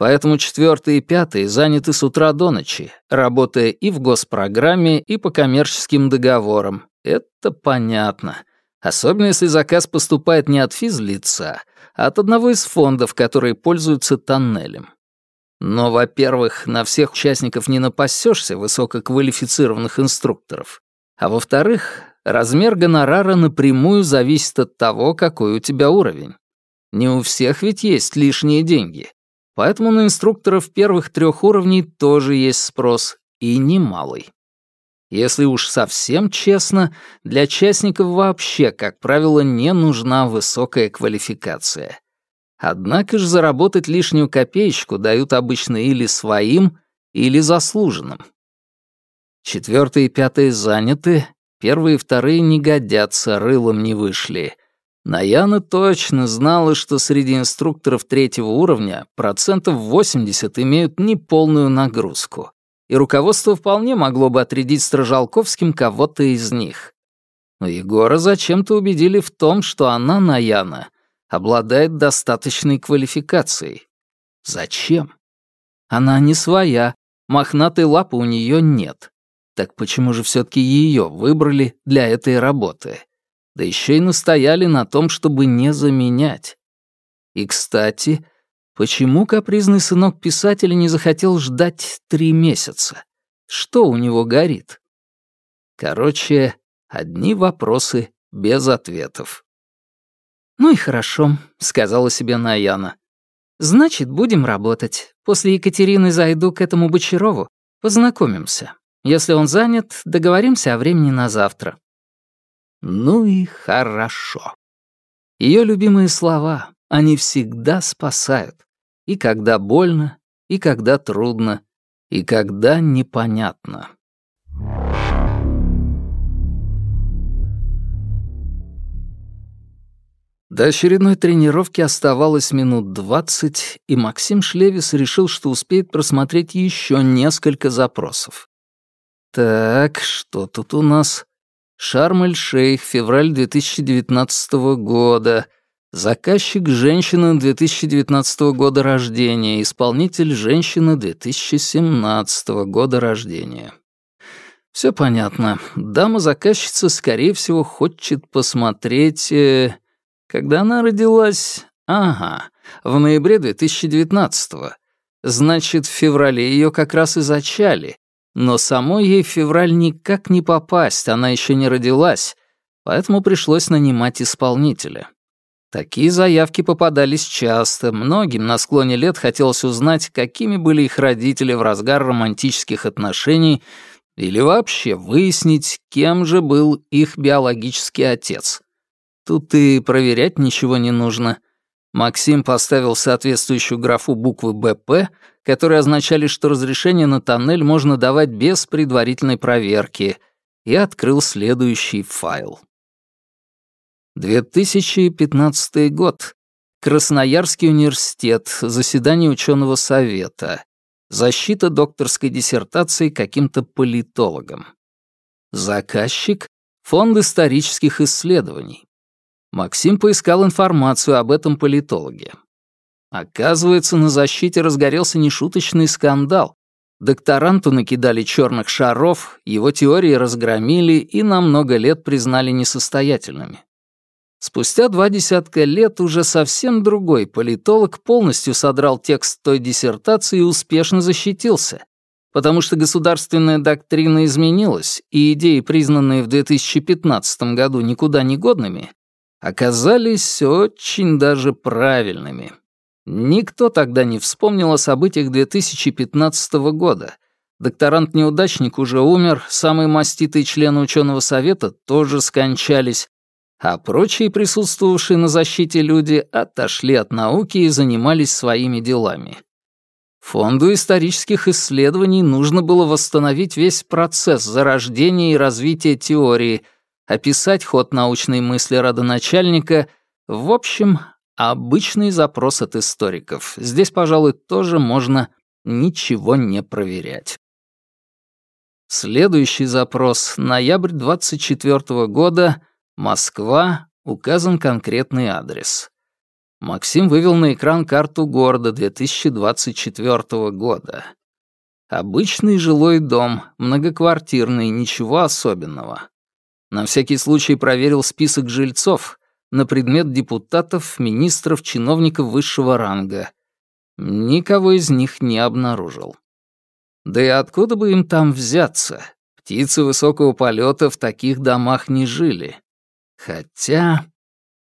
Поэтому четвертый и пятый заняты с утра до ночи, работая и в госпрограмме, и по коммерческим договорам. Это понятно. Особенно если заказ поступает не от физлица, а от одного из фондов, которые пользуются тоннелем. Но, во-первых, на всех участников не напасешься высококвалифицированных инструкторов. А во-вторых, размер гонорара напрямую зависит от того, какой у тебя уровень. Не у всех ведь есть лишние деньги. Поэтому на инструкторов первых трех уровней тоже есть спрос, и немалый. Если уж совсем честно, для частников вообще, как правило, не нужна высокая квалификация. Однако же заработать лишнюю копеечку дают обычно или своим, или заслуженным. Четвертые и пятые заняты, первые и вторые не годятся, рылом не вышли. Наяна точно знала, что среди инструкторов третьего уровня процентов 80 имеют неполную нагрузку, и руководство вполне могло бы отрядить Стражалковским кого-то из них. Но Егора зачем-то убедили в том, что она, Наяна, обладает достаточной квалификацией. Зачем? Она не своя, мохнатой лапы у нее нет. Так почему же все-таки ее выбрали для этой работы? Да еще и настояли на том, чтобы не заменять. И, кстати, почему капризный сынок писателя не захотел ждать три месяца? Что у него горит? Короче, одни вопросы без ответов. «Ну и хорошо», — сказала себе Наяна. «Значит, будем работать. После Екатерины зайду к этому Бочарову. Познакомимся. Если он занят, договоримся о времени на завтра». Ну и хорошо. Ее любимые слова, они всегда спасают. И когда больно, и когда трудно, и когда непонятно. До очередной тренировки оставалось минут двадцать, и Максим Шлевис решил, что успеет просмотреть еще несколько запросов. Так, что тут у нас? Шарм-эль-Шейх, февраль 2019 года. Заказчик женщина 2019 года рождения, исполнитель женщина 2017 года рождения. Все понятно. Дама-заказчица, скорее всего, хочет посмотреть... Э, когда она родилась? Ага, в ноябре 2019-го. Значит, в феврале ее как раз и зачали. Но самой ей в февраль никак не попасть, она еще не родилась, поэтому пришлось нанимать исполнителя. Такие заявки попадались часто, многим на склоне лет хотелось узнать, какими были их родители в разгар романтических отношений или вообще выяснить, кем же был их биологический отец. Тут и проверять ничего не нужно. Максим поставил соответствующую графу буквы «БП», которые означали, что разрешение на тоннель можно давать без предварительной проверки, и открыл следующий файл. 2015 год. Красноярский университет. Заседание ученого совета. Защита докторской диссертации каким-то политологом. Заказчик — Фонд исторических исследований. Максим поискал информацию об этом политологе. Оказывается, на защите разгорелся нешуточный скандал. Докторанту накидали черных шаров, его теории разгромили и на много лет признали несостоятельными. Спустя два десятка лет уже совсем другой политолог полностью содрал текст той диссертации и успешно защитился, потому что государственная доктрина изменилась, и идеи, признанные в 2015 году никуда не годными, оказались очень даже правильными. Никто тогда не вспомнил о событиях 2015 года. Докторант-неудачник уже умер, самые маститые члены ученого совета тоже скончались, а прочие присутствовавшие на защите люди отошли от науки и занимались своими делами. Фонду исторических исследований нужно было восстановить весь процесс зарождения и развития теории, описать ход научной мысли родоначальника, в общем, обычный запрос от историков. Здесь, пожалуй, тоже можно ничего не проверять. Следующий запрос, ноябрь 24 года, Москва, указан конкретный адрес. Максим вывел на экран карту города 2024 года. Обычный жилой дом, многоквартирный, ничего особенного. На всякий случай проверил список жильцов на предмет депутатов, министров, чиновников высшего ранга. Никого из них не обнаружил. Да и откуда бы им там взяться? Птицы высокого полета в таких домах не жили. Хотя...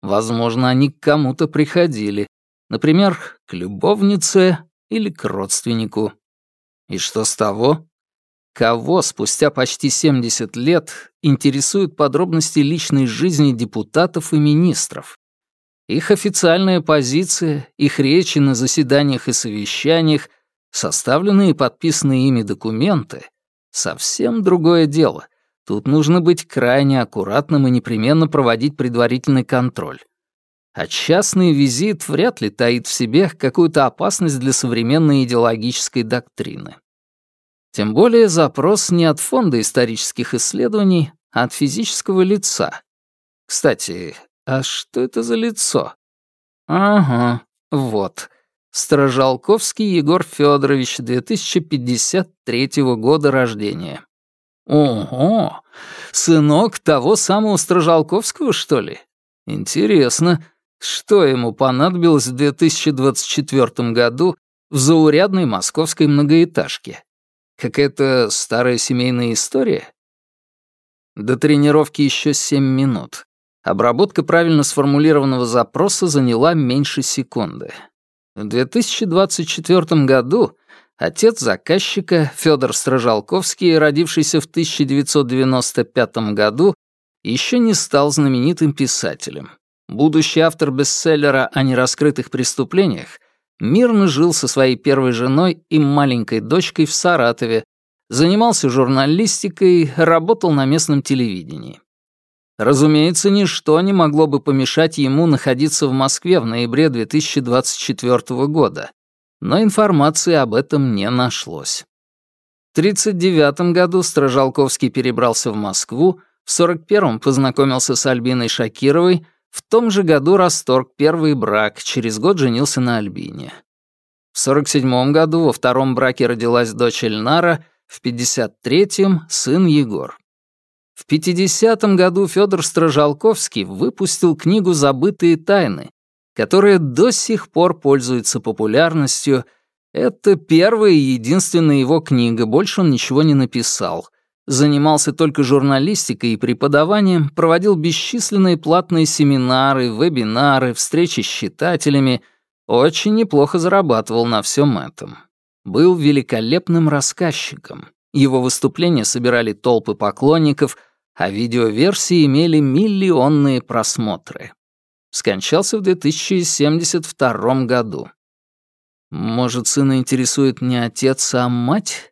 Возможно, они к кому-то приходили. Например, к любовнице или к родственнику. И что с того? Кого спустя почти 70 лет интересуют подробности личной жизни депутатов и министров? Их официальная позиция, их речи на заседаниях и совещаниях, составленные и подписанные ими документы — совсем другое дело — Тут нужно быть крайне аккуратным и непременно проводить предварительный контроль. А частный визит вряд ли таит в себе какую-то опасность для современной идеологической доктрины. Тем более запрос не от Фонда исторических исследований, а от физического лица. Кстати, а что это за лицо? Ага, вот. Сторожалковский Егор Федорович, 2053 года рождения. Ого! Сынок того самого Стражалковского, что ли? Интересно, что ему понадобилось в 2024 году в заурядной московской многоэтажке? Какая-то старая семейная история? До тренировки еще семь минут. Обработка правильно сформулированного запроса заняла меньше секунды. В 2024 году Отец заказчика, Федор Стражалковский, родившийся в 1995 году, еще не стал знаменитым писателем. Будущий автор бестселлера о нераскрытых преступлениях мирно жил со своей первой женой и маленькой дочкой в Саратове, занимался журналистикой, работал на местном телевидении. Разумеется, ничто не могло бы помешать ему находиться в Москве в ноябре 2024 года, но информации об этом не нашлось. В 1939 году Стражалковский перебрался в Москву, в 1941 познакомился с Альбиной Шакировой, в том же году расторг первый брак, через год женился на Альбине. В 1947 году во втором браке родилась дочь Эльнара, в 1953-м — сын Егор. В 50 году Федор Стражалковский выпустил книгу «Забытые тайны», которая до сих пор пользуется популярностью. Это первая и единственная его книга, больше он ничего не написал. Занимался только журналистикой и преподаванием, проводил бесчисленные платные семинары, вебинары, встречи с читателями, очень неплохо зарабатывал на всем этом. Был великолепным рассказчиком. Его выступления собирали толпы поклонников, а видеоверсии имели миллионные просмотры скончался в 2072 году. Может, сына интересует не отец, а мать?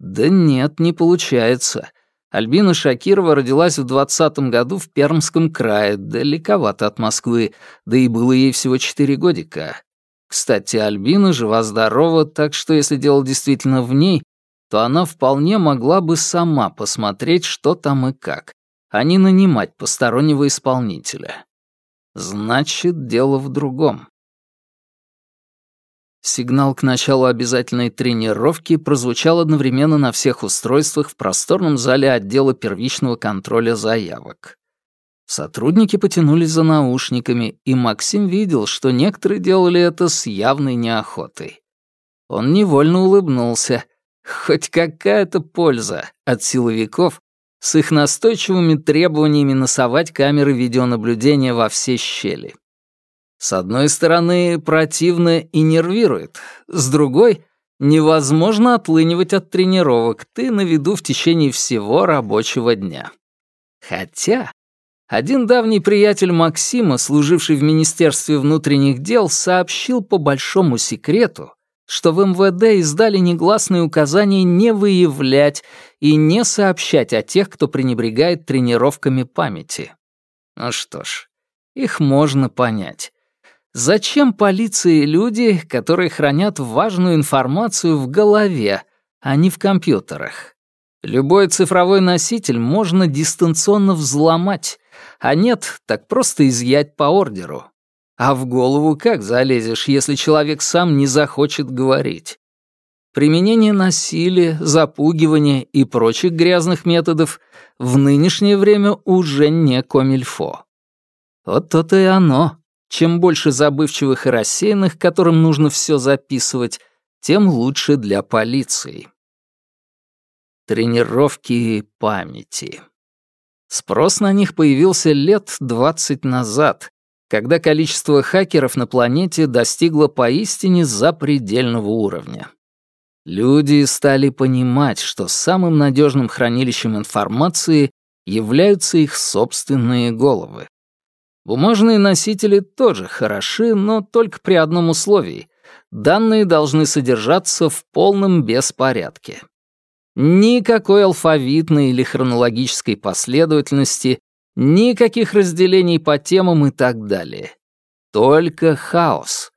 Да нет, не получается. Альбина Шакирова родилась в 20 году в Пермском крае, далековато от Москвы, да и было ей всего 4 годика. Кстати, Альбина жива-здорова, так что если дело действительно в ней, то она вполне могла бы сама посмотреть, что там и как, а не нанимать постороннего исполнителя. Значит, дело в другом. Сигнал к началу обязательной тренировки прозвучал одновременно на всех устройствах в просторном зале отдела первичного контроля заявок. Сотрудники потянулись за наушниками, и Максим видел, что некоторые делали это с явной неохотой. Он невольно улыбнулся. Хоть какая-то польза от силовиков с их настойчивыми требованиями носовать камеры видеонаблюдения во все щели. С одной стороны, противно и нервирует, с другой — невозможно отлынивать от тренировок, ты на виду в течение всего рабочего дня. Хотя один давний приятель Максима, служивший в Министерстве внутренних дел, сообщил по большому секрету, что в МВД издали негласные указания не выявлять и не сообщать о тех, кто пренебрегает тренировками памяти. Ну что ж, их можно понять. Зачем полиции люди, которые хранят важную информацию в голове, а не в компьютерах? Любой цифровой носитель можно дистанционно взломать, а нет, так просто изъять по ордеру. А в голову как залезешь, если человек сам не захочет говорить? Применение насилия, запугивания и прочих грязных методов в нынешнее время уже не комильфо. Вот то-то и оно. Чем больше забывчивых и рассеянных, которым нужно все записывать, тем лучше для полиции. Тренировки памяти. Спрос на них появился лет 20 назад, когда количество хакеров на планете достигло поистине запредельного уровня. Люди стали понимать, что самым надежным хранилищем информации являются их собственные головы. Бумажные носители тоже хороши, но только при одном условии. Данные должны содержаться в полном беспорядке. Никакой алфавитной или хронологической последовательности, никаких разделений по темам и так далее. Только хаос.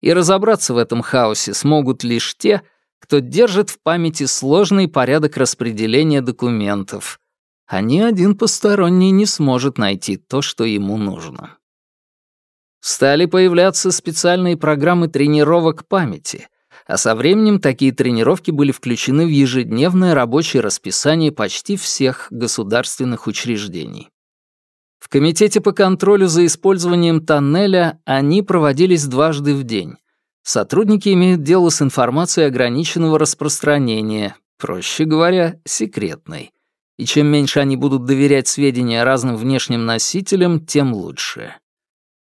И разобраться в этом хаосе смогут лишь те, кто держит в памяти сложный порядок распределения документов, а ни один посторонний не сможет найти то, что ему нужно. Стали появляться специальные программы тренировок памяти, а со временем такие тренировки были включены в ежедневное рабочее расписание почти всех государственных учреждений. В Комитете по контролю за использованием тоннеля они проводились дважды в день. Сотрудники имеют дело с информацией ограниченного распространения, проще говоря, секретной и чем меньше они будут доверять сведения разным внешним носителям, тем лучше.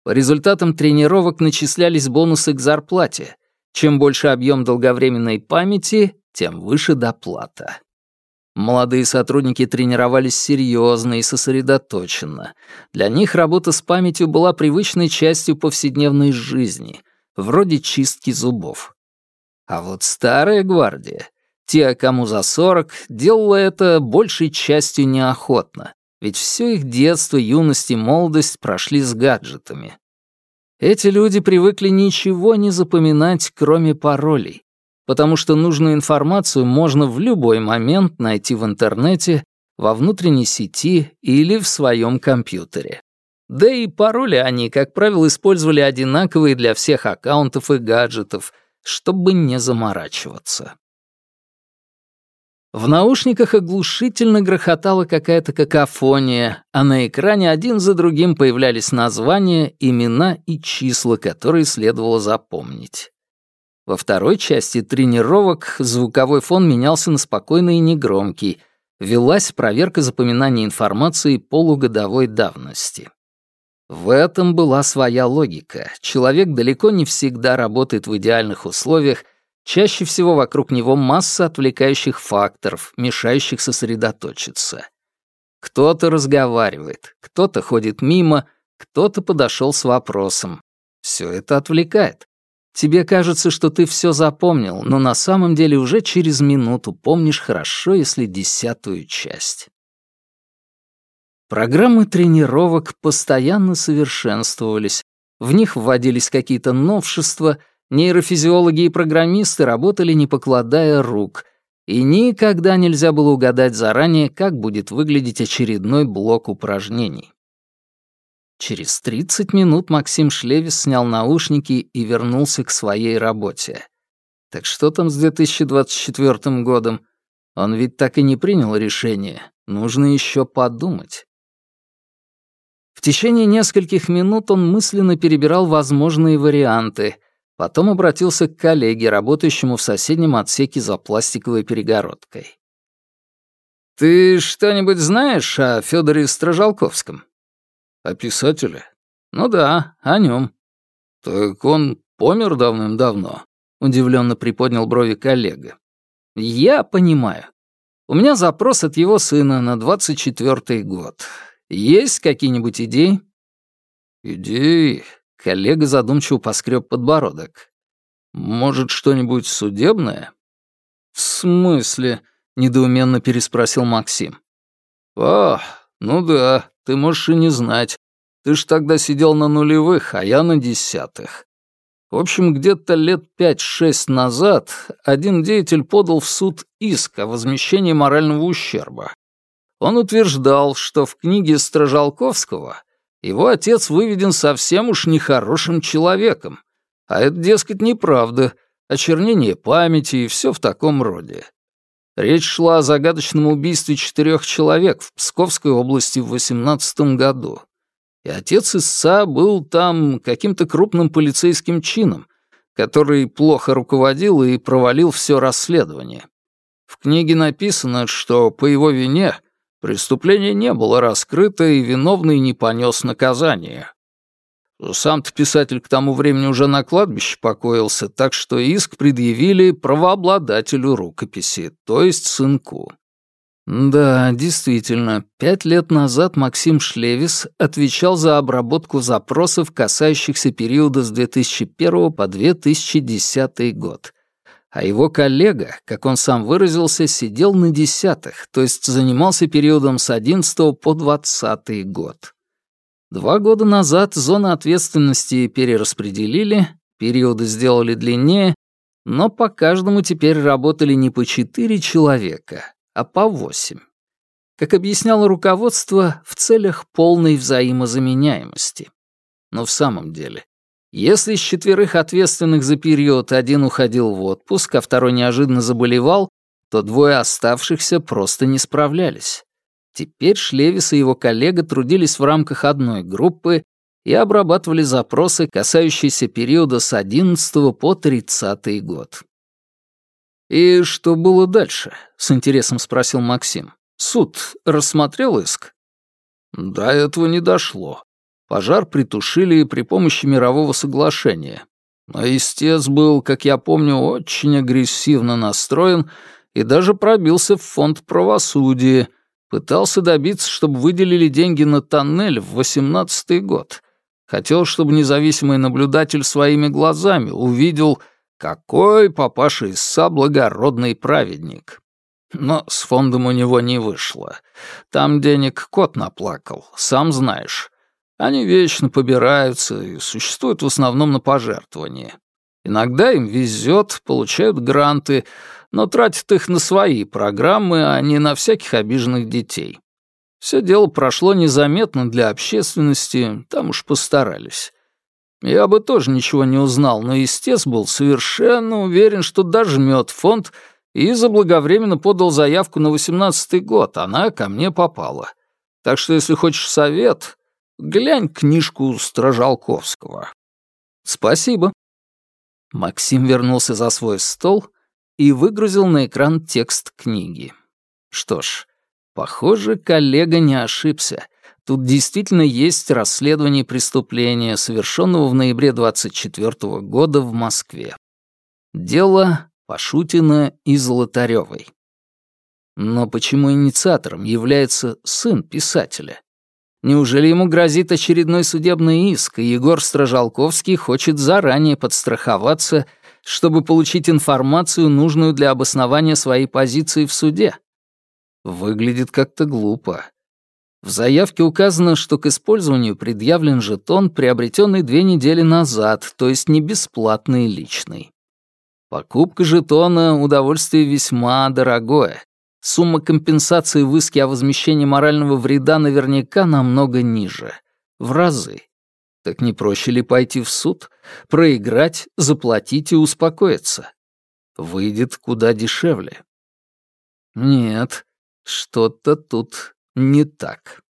По результатам тренировок начислялись бонусы к зарплате. Чем больше объем долговременной памяти, тем выше доплата. Молодые сотрудники тренировались серьезно и сосредоточенно. Для них работа с памятью была привычной частью повседневной жизни, вроде чистки зубов. А вот старая гвардия те, кому за сорок, делала это большей частью неохотно, ведь все их детство, юность и молодость прошли с гаджетами. Эти люди привыкли ничего не запоминать, кроме паролей, потому что нужную информацию можно в любой момент найти в интернете, во внутренней сети или в своем компьютере. Да и пароли они, как правило, использовали одинаковые для всех аккаунтов и гаджетов, чтобы не заморачиваться. В наушниках оглушительно грохотала какая-то какофония, а на экране один за другим появлялись названия, имена и числа, которые следовало запомнить. Во второй части тренировок звуковой фон менялся на спокойный и негромкий, велась проверка запоминания информации полугодовой давности. В этом была своя логика. Человек далеко не всегда работает в идеальных условиях Чаще всего вокруг него масса отвлекающих факторов, мешающих сосредоточиться. Кто-то разговаривает, кто-то ходит мимо, кто-то подошел с вопросом. Все это отвлекает. Тебе кажется, что ты все запомнил, но на самом деле уже через минуту помнишь хорошо, если десятую часть. Программы тренировок постоянно совершенствовались, в них вводились какие-то новшества — Нейрофизиологи и программисты работали не покладая рук, и никогда нельзя было угадать заранее, как будет выглядеть очередной блок упражнений. Через 30 минут Максим Шлевис снял наушники и вернулся к своей работе. Так что там с 2024 годом? Он ведь так и не принял решение. Нужно еще подумать. В течение нескольких минут он мысленно перебирал возможные варианты, потом обратился к коллеге, работающему в соседнем отсеке за пластиковой перегородкой. «Ты что-нибудь знаешь о Федоре Стражалковском?» «О писателе?» «Ну да, о нем. «Так он помер давным-давно», — удивленно приподнял брови коллега. «Я понимаю. У меня запрос от его сына на 24-й год. Есть какие-нибудь идеи?» «Идеи?» — коллега задумчиво поскреб подбородок. «Может, что-нибудь судебное?» «В смысле?» — недоуменно переспросил Максим. «А, ну да, ты можешь и не знать. Ты ж тогда сидел на нулевых, а я на десятых. В общем, где-то лет пять-шесть назад один деятель подал в суд иск о возмещении морального ущерба. Он утверждал, что в книге Стражалковского его отец выведен совсем уж нехорошим человеком, а это, дескать, неправда, очернение памяти и все в таком роде. Речь шла о загадочном убийстве четырех человек в Псковской области в 18 году. И отец истца был там каким-то крупным полицейским чином, который плохо руководил и провалил все расследование. В книге написано, что по его вине преступление не было раскрыто и виновный не понес наказание. Сам-то писатель к тому времени уже на кладбище покоился, так что иск предъявили правообладателю рукописи, то есть сынку. Да, действительно, пять лет назад Максим Шлевис отвечал за обработку запросов, касающихся периода с 2001 по 2010 год. А его коллега, как он сам выразился, сидел на десятых, то есть занимался периодом с 11 по 20 год. Два года назад зоны ответственности перераспределили, периоды сделали длиннее, но по каждому теперь работали не по четыре человека, а по восемь. Как объясняло руководство, в целях полной взаимозаменяемости. Но в самом деле, если из четверых ответственных за период один уходил в отпуск, а второй неожиданно заболевал, то двое оставшихся просто не справлялись. Теперь Шлевис и его коллега трудились в рамках одной группы и обрабатывали запросы, касающиеся периода с 11 по 30 год. «И что было дальше?» — с интересом спросил Максим. «Суд рассмотрел иск?» «До этого не дошло. Пожар притушили при помощи мирового соглашения. Но истец был, как я помню, очень агрессивно настроен и даже пробился в фонд правосудия — Пытался добиться, чтобы выделили деньги на тоннель в восемнадцатый год. Хотел, чтобы независимый наблюдатель своими глазами увидел, какой папаша Исса благородный праведник. Но с фондом у него не вышло. Там денег кот наплакал, сам знаешь. Они вечно побираются и существуют в основном на пожертвования. Иногда им везет, получают гранты, но тратят их на свои программы, а не на всяких обиженных детей. Все дело прошло незаметно для общественности, там уж постарались. Я бы тоже ничего не узнал, но истец был совершенно уверен, что дожмет фонд и заблаговременно подал заявку на восемнадцатый год, она ко мне попала. Так что, если хочешь совет, глянь книжку Стражалковского. Спасибо. Максим вернулся за свой стол и выгрузил на экран текст книги. Что ж, похоже, коллега не ошибся. Тут действительно есть расследование преступления, совершенного в ноябре 24 года в Москве. Дело Пашутина и Золотарёвой. Но почему инициатором является сын писателя? Неужели ему грозит очередной судебный иск, и Егор Стражалковский хочет заранее подстраховаться — чтобы получить информацию, нужную для обоснования своей позиции в суде. Выглядит как-то глупо. В заявке указано, что к использованию предъявлен жетон, приобретенный две недели назад, то есть не бесплатный личный. Покупка жетона — удовольствие весьма дорогое. Сумма компенсации в иске о возмещении морального вреда наверняка намного ниже. в разы. Так не проще ли пойти в суд, проиграть, заплатить и успокоиться? Выйдет куда дешевле. Нет, что-то тут не так.